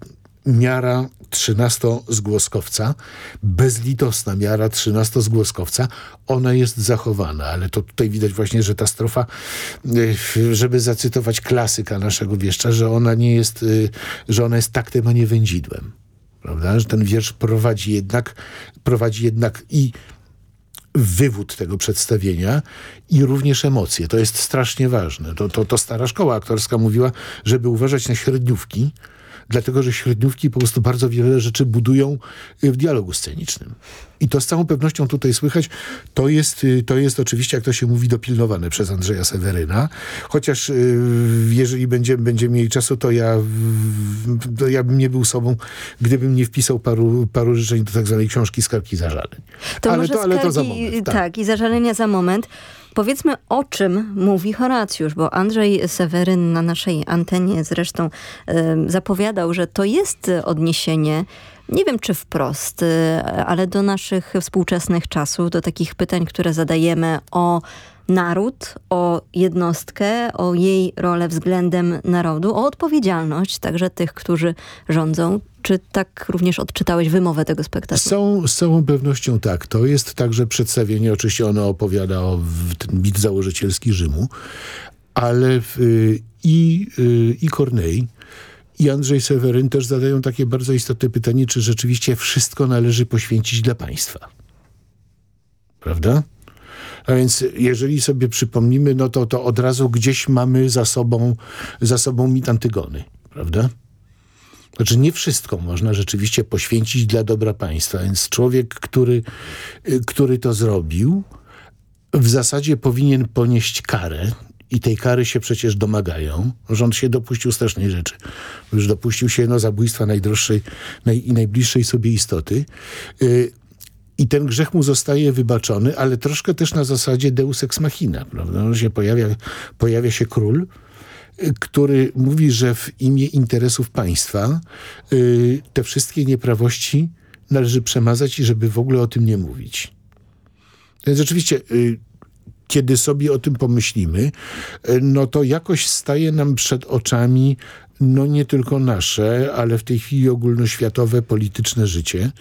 miara trzynastozgłoskowca, bezlitosna miara trzynastozgłoskowca, ona jest zachowana, ale to tutaj widać właśnie, że ta strofa, y, żeby zacytować klasyka naszego wieszcza, że ona nie jest, y, że ona jest taktem, a nie wędzidłem prawda? Że ten wiersz prowadzi jednak, prowadzi jednak i wywód tego przedstawienia i również emocje. To jest strasznie ważne. To, to, to stara szkoła aktorska mówiła, żeby uważać na średniówki, dlatego że średniówki po prostu bardzo wiele rzeczy budują y, w dialogu scenicznym. I to z całą pewnością tutaj słychać. To jest, y, to jest oczywiście, jak to się mówi, dopilnowane przez Andrzeja Seweryna. Chociaż y, jeżeli będzie, będzie mieli czasu, to ja, to ja bym nie był sobą, gdybym nie wpisał paru, paru życzeń do tak zwanej książki Skargi Zażaleń. To ale, to, ale to za moment. Tak. tak, i zażalenia za moment. Powiedzmy, o czym mówi Horacjusz, bo Andrzej Seweryn na naszej antenie zresztą zapowiadał, że to jest odniesienie nie wiem czy wprost, ale do naszych współczesnych czasów, do takich pytań, które zadajemy o naród, o jednostkę, o jej rolę względem narodu, o odpowiedzialność także tych, którzy rządzą. Czy tak również odczytałeś wymowę tego spektaklu? Są, z całą pewnością tak. To jest także przedstawienie, oczywiście ono opowiada o mit założycielski Rzymu, ale y, i, y, i Corneille i Andrzej Seweryn też zadają takie bardzo istotne pytanie, czy rzeczywiście wszystko należy poświęcić dla państwa. Prawda? A więc jeżeli sobie przypomnimy, no to, to od razu gdzieś mamy za sobą, za sobą mit Antygony, prawda? Znaczy nie wszystko można rzeczywiście poświęcić dla dobra państwa, więc człowiek, który, który to zrobił, w zasadzie powinien ponieść karę i tej kary się przecież domagają. Rząd się dopuścił strasznej rzeczy. Już dopuścił się no, zabójstwa najdroższej naj, i najbliższej sobie istoty. Yy, i ten grzech mu zostaje wybaczony, ale troszkę też na zasadzie deus ex machina. Prawda? Że pojawia, pojawia się król, y, który mówi, że w imię interesów państwa yy, te wszystkie nieprawości należy przemazać i żeby w ogóle o tym nie mówić. Więc rzeczywiście yy, kiedy sobie o tym pomyślimy, e, no to jakoś staje nam przed oczami no nie tylko nasze, ale w tej chwili ogólnoświatowe polityczne życie.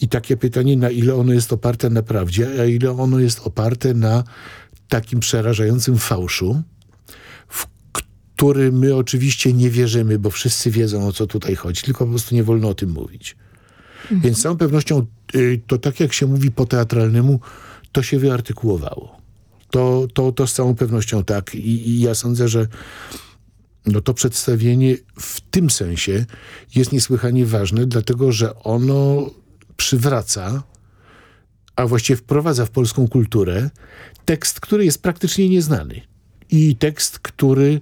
I takie pytanie, na ile ono jest oparte na prawdzie, a ile ono jest oparte na takim przerażającym fałszu, w który my oczywiście nie wierzymy, bo wszyscy wiedzą, o co tutaj chodzi, tylko po prostu nie wolno o tym mówić. Mhm. Więc z całą pewnością y, to tak jak się mówi po teatralnemu, to się wyartykułowało. To, to, to z całą pewnością tak. I, i ja sądzę, że no to przedstawienie w tym sensie jest niesłychanie ważne, dlatego że ono przywraca, a właściwie wprowadza w polską kulturę tekst, który jest praktycznie nieznany. I tekst, który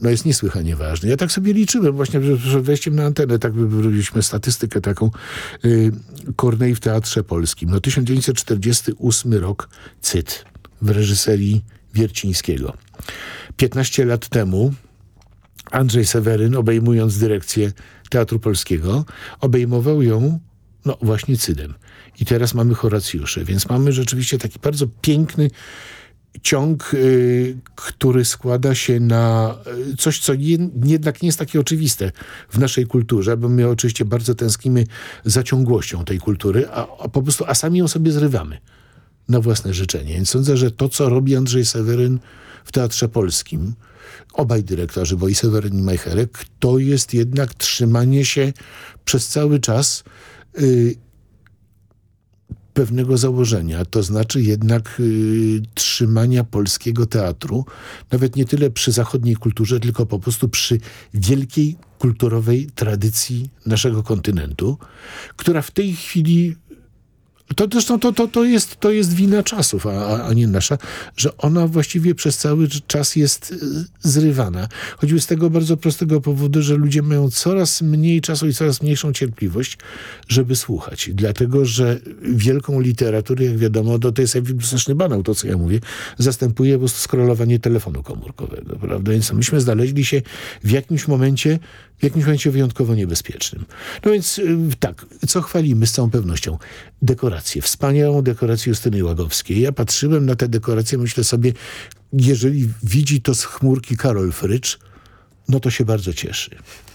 no jest niesłychanie ważny. Ja tak sobie liczyłem właśnie przed wejściem na antenę, tak robiliśmy statystykę taką yy, Kornej w Teatrze Polskim. No 1948 rok, cyt w reżyserii Wiercińskiego. 15 lat temu Andrzej Seweryn, obejmując dyrekcję Teatru Polskiego, obejmował ją no właśnie Cydem. I teraz mamy Horacjusze, więc mamy rzeczywiście taki bardzo piękny ciąg, y, który składa się na y, coś, co je, jednak nie jest takie oczywiste w naszej kulturze, bo my oczywiście bardzo tęsknimy za ciągłością tej kultury, a, a po prostu, a sami ją sobie zrywamy na własne życzenie. Więc sądzę, że to, co robi Andrzej Seweryn w Teatrze Polskim, obaj dyrektorzy, bo i Seweryn i Majcherek, to jest jednak trzymanie się przez cały czas y, pewnego założenia, to znaczy jednak y, trzymania polskiego teatru, nawet nie tyle przy zachodniej kulturze, tylko po prostu przy wielkiej kulturowej tradycji naszego kontynentu, która w tej chwili to zresztą to, to, to, jest, to jest wina czasów, a, a nie nasza, że ona właściwie przez cały czas jest y, zrywana. Choćby z tego bardzo prostego powodu, że ludzie mają coraz mniej czasu i coraz mniejszą cierpliwość, żeby słuchać. Dlatego, że wielką literaturę, jak wiadomo, to, to jest straszny banał, to co ja mówię, zastępuje po prostu scrollowanie telefonu komórkowego, prawda? Więc myśmy znaleźli się w jakimś momencie w jakimś momencie wyjątkowo niebezpiecznym. No więc y, tak, co chwalimy z całą pewnością? Dekoracje. Wspaniałą dekorację Justyny Łagowskiej. Ja patrzyłem na te dekoracje, myślę sobie, jeżeli widzi to z chmurki Karol Frycz, no to się bardzo cieszy.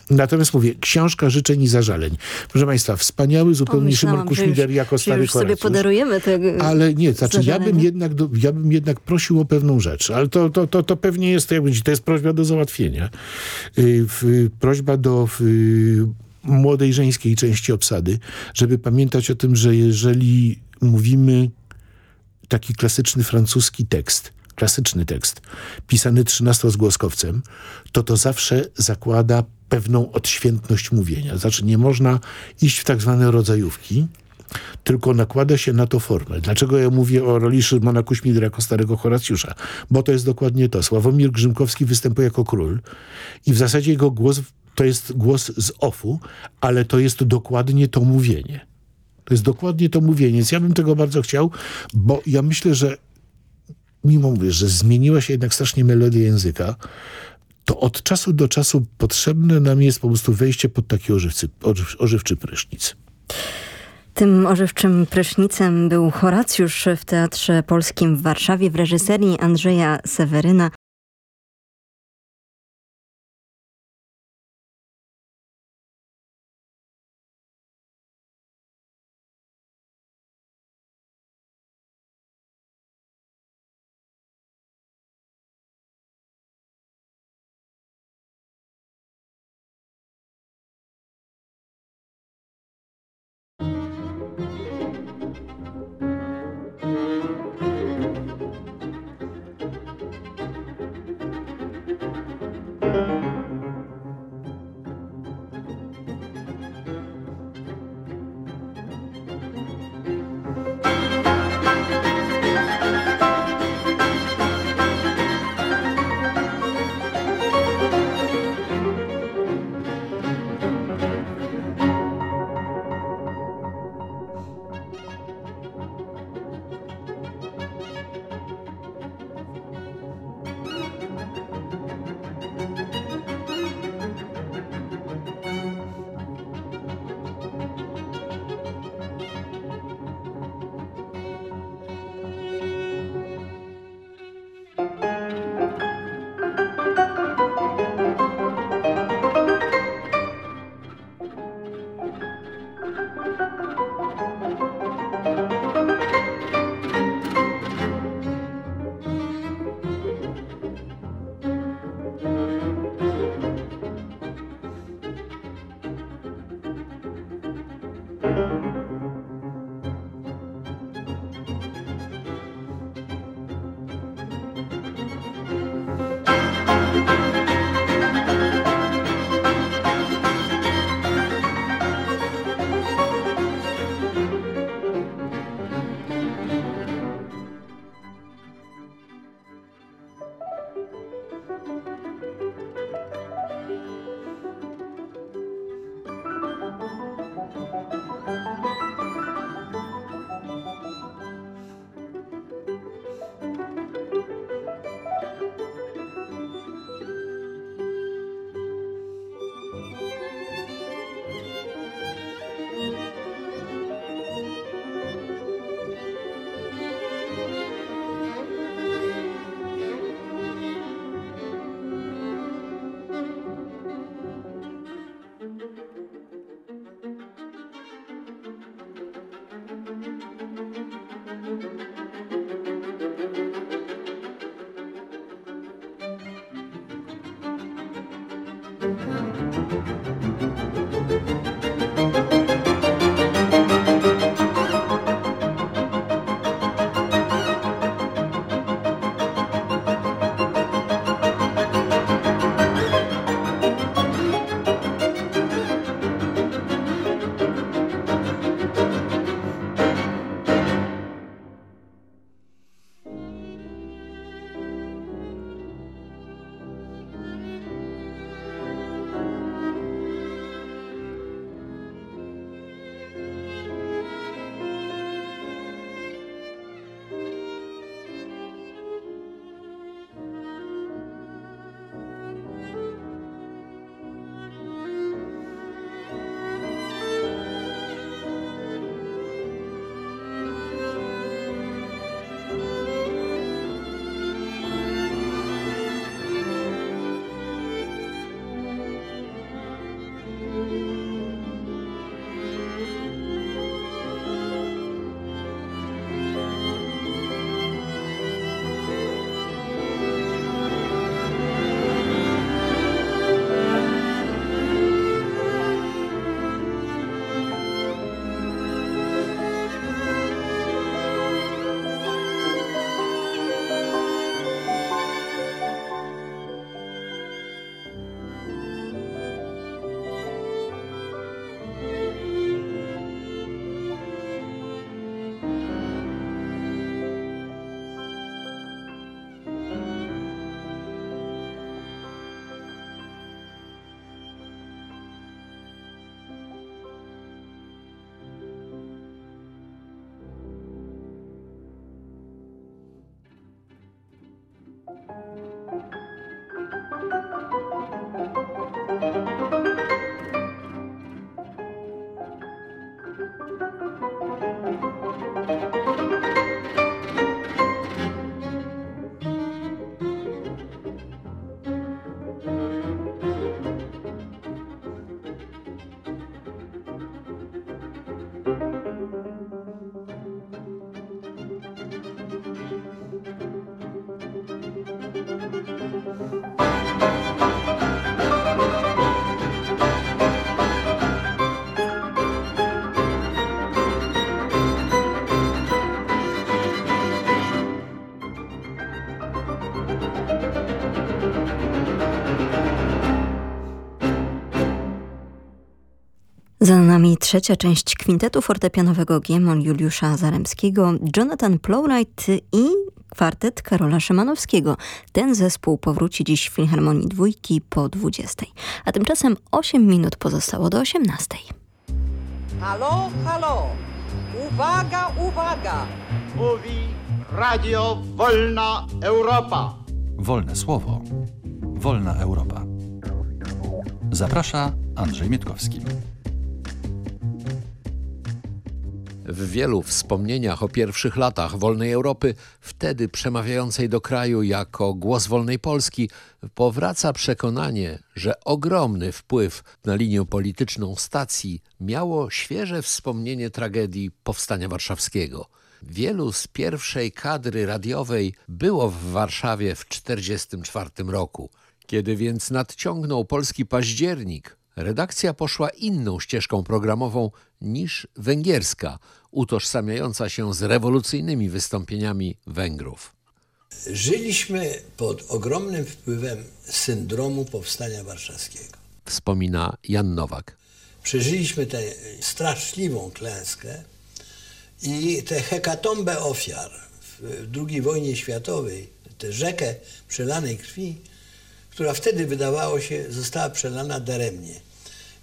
Natomiast mówię, książka życzeń i zażaleń. Proszę Państwa, wspaniały zupełnie Szymon Kuśmider jako stary już sobie podarujemy Ale nie, znaczy ja bym, jednak do, ja bym jednak prosił o pewną rzecz, ale to, to, to, to pewnie jest, jak to jest prośba do załatwienia. Yy, prośba do młodej żeńskiej części obsady, żeby pamiętać o tym, że jeżeli mówimy taki klasyczny francuski tekst, klasyczny tekst, pisany trzynastozgłoskowcem, to to zawsze zakłada pewną odświętność mówienia. Znaczy nie można iść w tak zwane rodzajówki, tylko nakłada się na to formę. Dlaczego ja mówię o roli Szymona Kuśmidra jako starego Horacjusza? Bo to jest dokładnie to. Sławomir Grzymkowski występuje jako król i w zasadzie jego głos to jest głos z ofu, ale to jest dokładnie to mówienie. To jest dokładnie to mówienie. Więc ja bym tego bardzo chciał, bo ja myślę, że mimo mówię, że zmieniła się jednak strasznie melodia języka, to od czasu do czasu potrzebne nam jest po prostu wejście pod taki ożywcy, ożywczy prysznic. Tym ożywczym prysznicem był Horacjusz w Teatrze Polskim w Warszawie w reżyserii Andrzeja Seweryna. Za nami trzecia część kwintetu fortepianowego Giemon Juliusza Zaremskiego, Jonathan Plowright i kwartet Karola Szymanowskiego. Ten zespół powróci dziś w Filharmonii Dwójki po 20. A tymczasem 8 minut pozostało do 18. Halo, halo! Uwaga, uwaga! Mówi Radio Wolna Europa. Wolne słowo. Wolna Europa. Zaprasza Andrzej Mietkowski. W wielu wspomnieniach o pierwszych latach wolnej Europy, wtedy przemawiającej do kraju jako głos wolnej Polski, powraca przekonanie, że ogromny wpływ na linię polityczną stacji miało świeże wspomnienie tragedii Powstania Warszawskiego. Wielu z pierwszej kadry radiowej było w Warszawie w 1944 roku. Kiedy więc nadciągnął polski październik, redakcja poszła inną ścieżką programową niż węgierska, utożsamiająca się z rewolucyjnymi wystąpieniami Węgrów. Żyliśmy pod ogromnym wpływem syndromu powstania warszawskiego. Wspomina Jan Nowak. Przeżyliśmy tę straszliwą klęskę i tę hekatombę ofiar w II wojnie światowej, tę rzekę przelanej krwi, która wtedy wydawało się została przelana daremnie.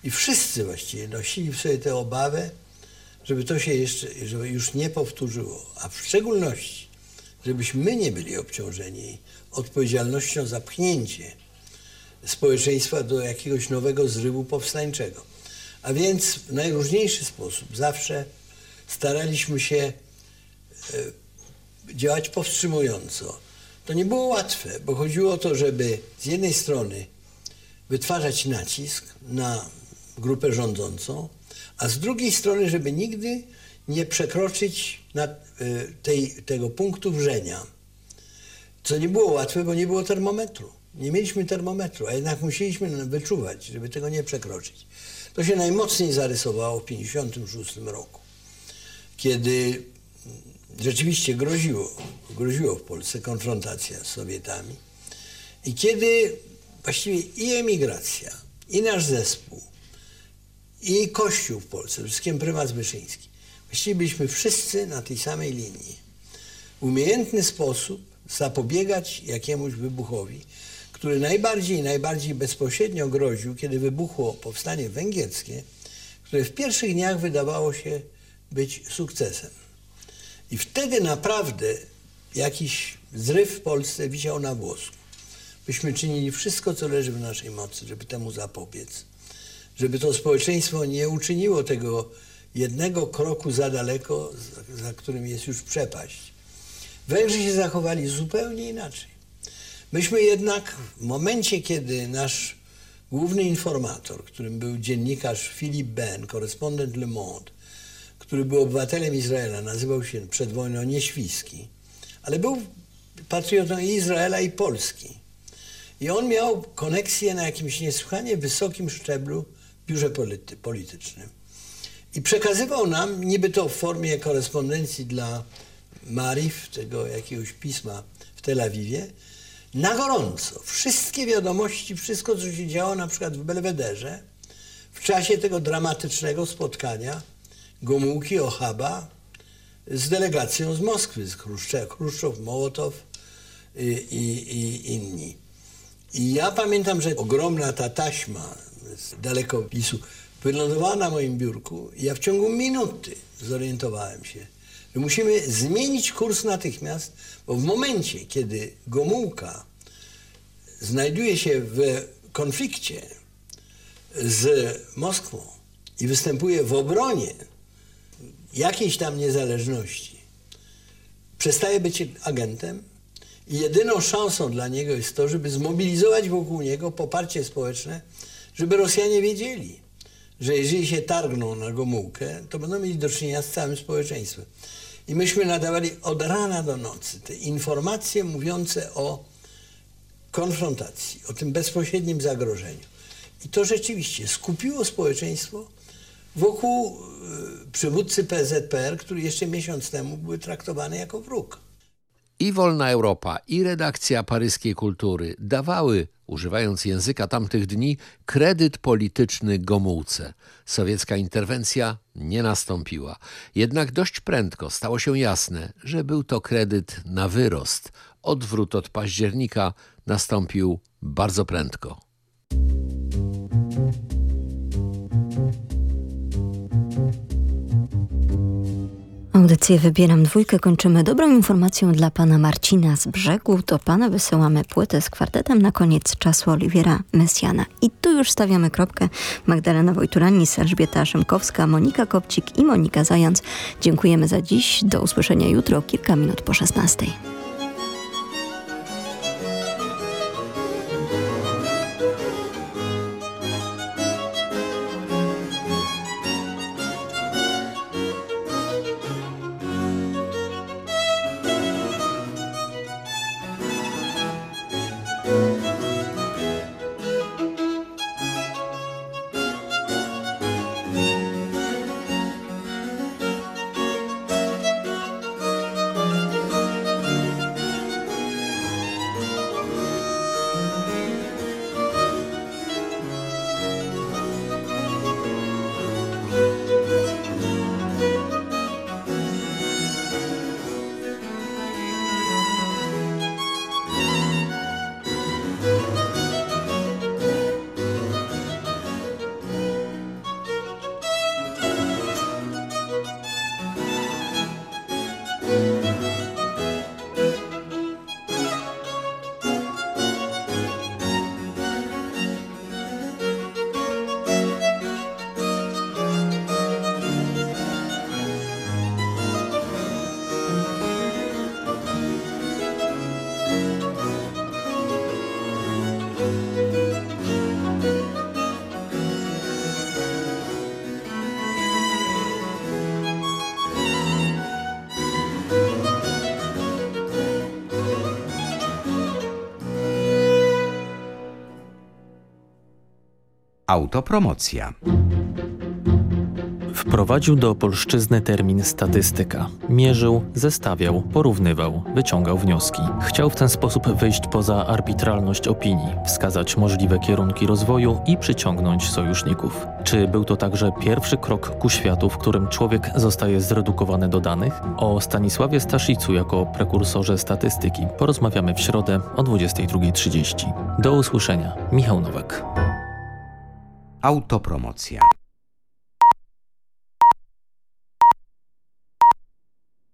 I wszyscy właściwie nosili w sobie tę obawę, żeby to się jeszcze, żeby już nie powtórzyło, a w szczególności, żebyśmy my nie byli obciążeni odpowiedzialnością za pchnięcie społeczeństwa do jakiegoś nowego zrywu powstańczego. A więc w najróżniejszy sposób zawsze staraliśmy się e, działać powstrzymująco. To nie było łatwe, bo chodziło o to, żeby z jednej strony wytwarzać nacisk na grupę rządzącą, a z drugiej strony, żeby nigdy nie przekroczyć y, tej, tego punktu wrzenia. Co nie było łatwe, bo nie było termometru. Nie mieliśmy termometru, a jednak musieliśmy wyczuwać, żeby tego nie przekroczyć. To się najmocniej zarysowało w 1956 roku, kiedy rzeczywiście groziło, groziło w Polsce konfrontacja z Sowietami i kiedy właściwie i emigracja, i nasz zespół, i Kościół w Polsce, wszystkim prymas Wyszyński. Właściwie byliśmy wszyscy na tej samej linii. W umiejętny sposób zapobiegać jakiemuś wybuchowi, który najbardziej najbardziej bezpośrednio groził, kiedy wybuchło powstanie węgierskie, które w pierwszych dniach wydawało się być sukcesem. I wtedy naprawdę jakiś zryw w Polsce wisiał na włosku. Byśmy czynili wszystko, co leży w naszej mocy, żeby temu zapobiec żeby to społeczeństwo nie uczyniło tego jednego kroku za daleko, za, za którym jest już przepaść. Węgrzy się zachowali zupełnie inaczej. Myśmy jednak w momencie, kiedy nasz główny informator, którym był dziennikarz Philip Ben, korespondent Le Monde, który był obywatelem Izraela, nazywał się przed wojną Nieświski, ale był patriotą i Izraela i Polski. I on miał koneksję na jakimś niesłychanie wysokim szczeblu biurze polity politycznym. I przekazywał nam, niby to w formie korespondencji dla Marif, tego jakiegoś pisma w Tel Awiwie, na gorąco. Wszystkie wiadomości, wszystko, co się działo na przykład w Belwederze, w czasie tego dramatycznego spotkania Gomułki, Ochaba z delegacją z Moskwy, z Chruszczow, Chruszczow Mołotow i, i, i inni. I ja pamiętam, że ogromna ta taśma z dalekopisu wylądowała na moim biurku ja w ciągu minuty zorientowałem się, że musimy zmienić kurs natychmiast, bo w momencie, kiedy Gomułka znajduje się w konflikcie z Moskwą i występuje w obronie jakiejś tam niezależności, przestaje być agentem i jedyną szansą dla niego jest to, żeby zmobilizować wokół niego poparcie społeczne, żeby Rosjanie wiedzieli, że jeżeli się targną na Gomułkę, to będą mieli do czynienia z całym społeczeństwem. I myśmy nadawali od rana do nocy te informacje mówiące o konfrontacji, o tym bezpośrednim zagrożeniu. I to rzeczywiście skupiło społeczeństwo wokół y, przywódcy PZPR, który jeszcze miesiąc temu był traktowany jako wróg. I Wolna Europa, i redakcja paryskiej kultury dawały, używając języka tamtych dni, kredyt polityczny Gomułce. Sowiecka interwencja nie nastąpiła. Jednak dość prędko stało się jasne, że był to kredyt na wyrost. Odwrót od października nastąpił bardzo prędko. Audycję Wybieram Dwójkę kończymy dobrą informacją dla pana Marcina z brzegu. Do pana wysyłamy płytę z kwartetem na koniec czasu Oliwiera Mesjana. I tu już stawiamy kropkę. Magdalena Wojtulanis, Elżbieta Szymkowska, Monika Kopcik i Monika Zając. Dziękujemy za dziś. Do usłyszenia jutro, kilka minut po 16. Autopromocja. Wprowadził do polszczyzny termin statystyka. Mierzył, zestawiał, porównywał, wyciągał wnioski. Chciał w ten sposób wyjść poza arbitralność opinii, wskazać możliwe kierunki rozwoju i przyciągnąć sojuszników. Czy był to także pierwszy krok ku światu, w którym człowiek zostaje zredukowany do danych? O Stanisławie Staszicu jako prekursorze statystyki porozmawiamy w środę o 22.30. Do usłyszenia. Michał Nowak. Autopromocja.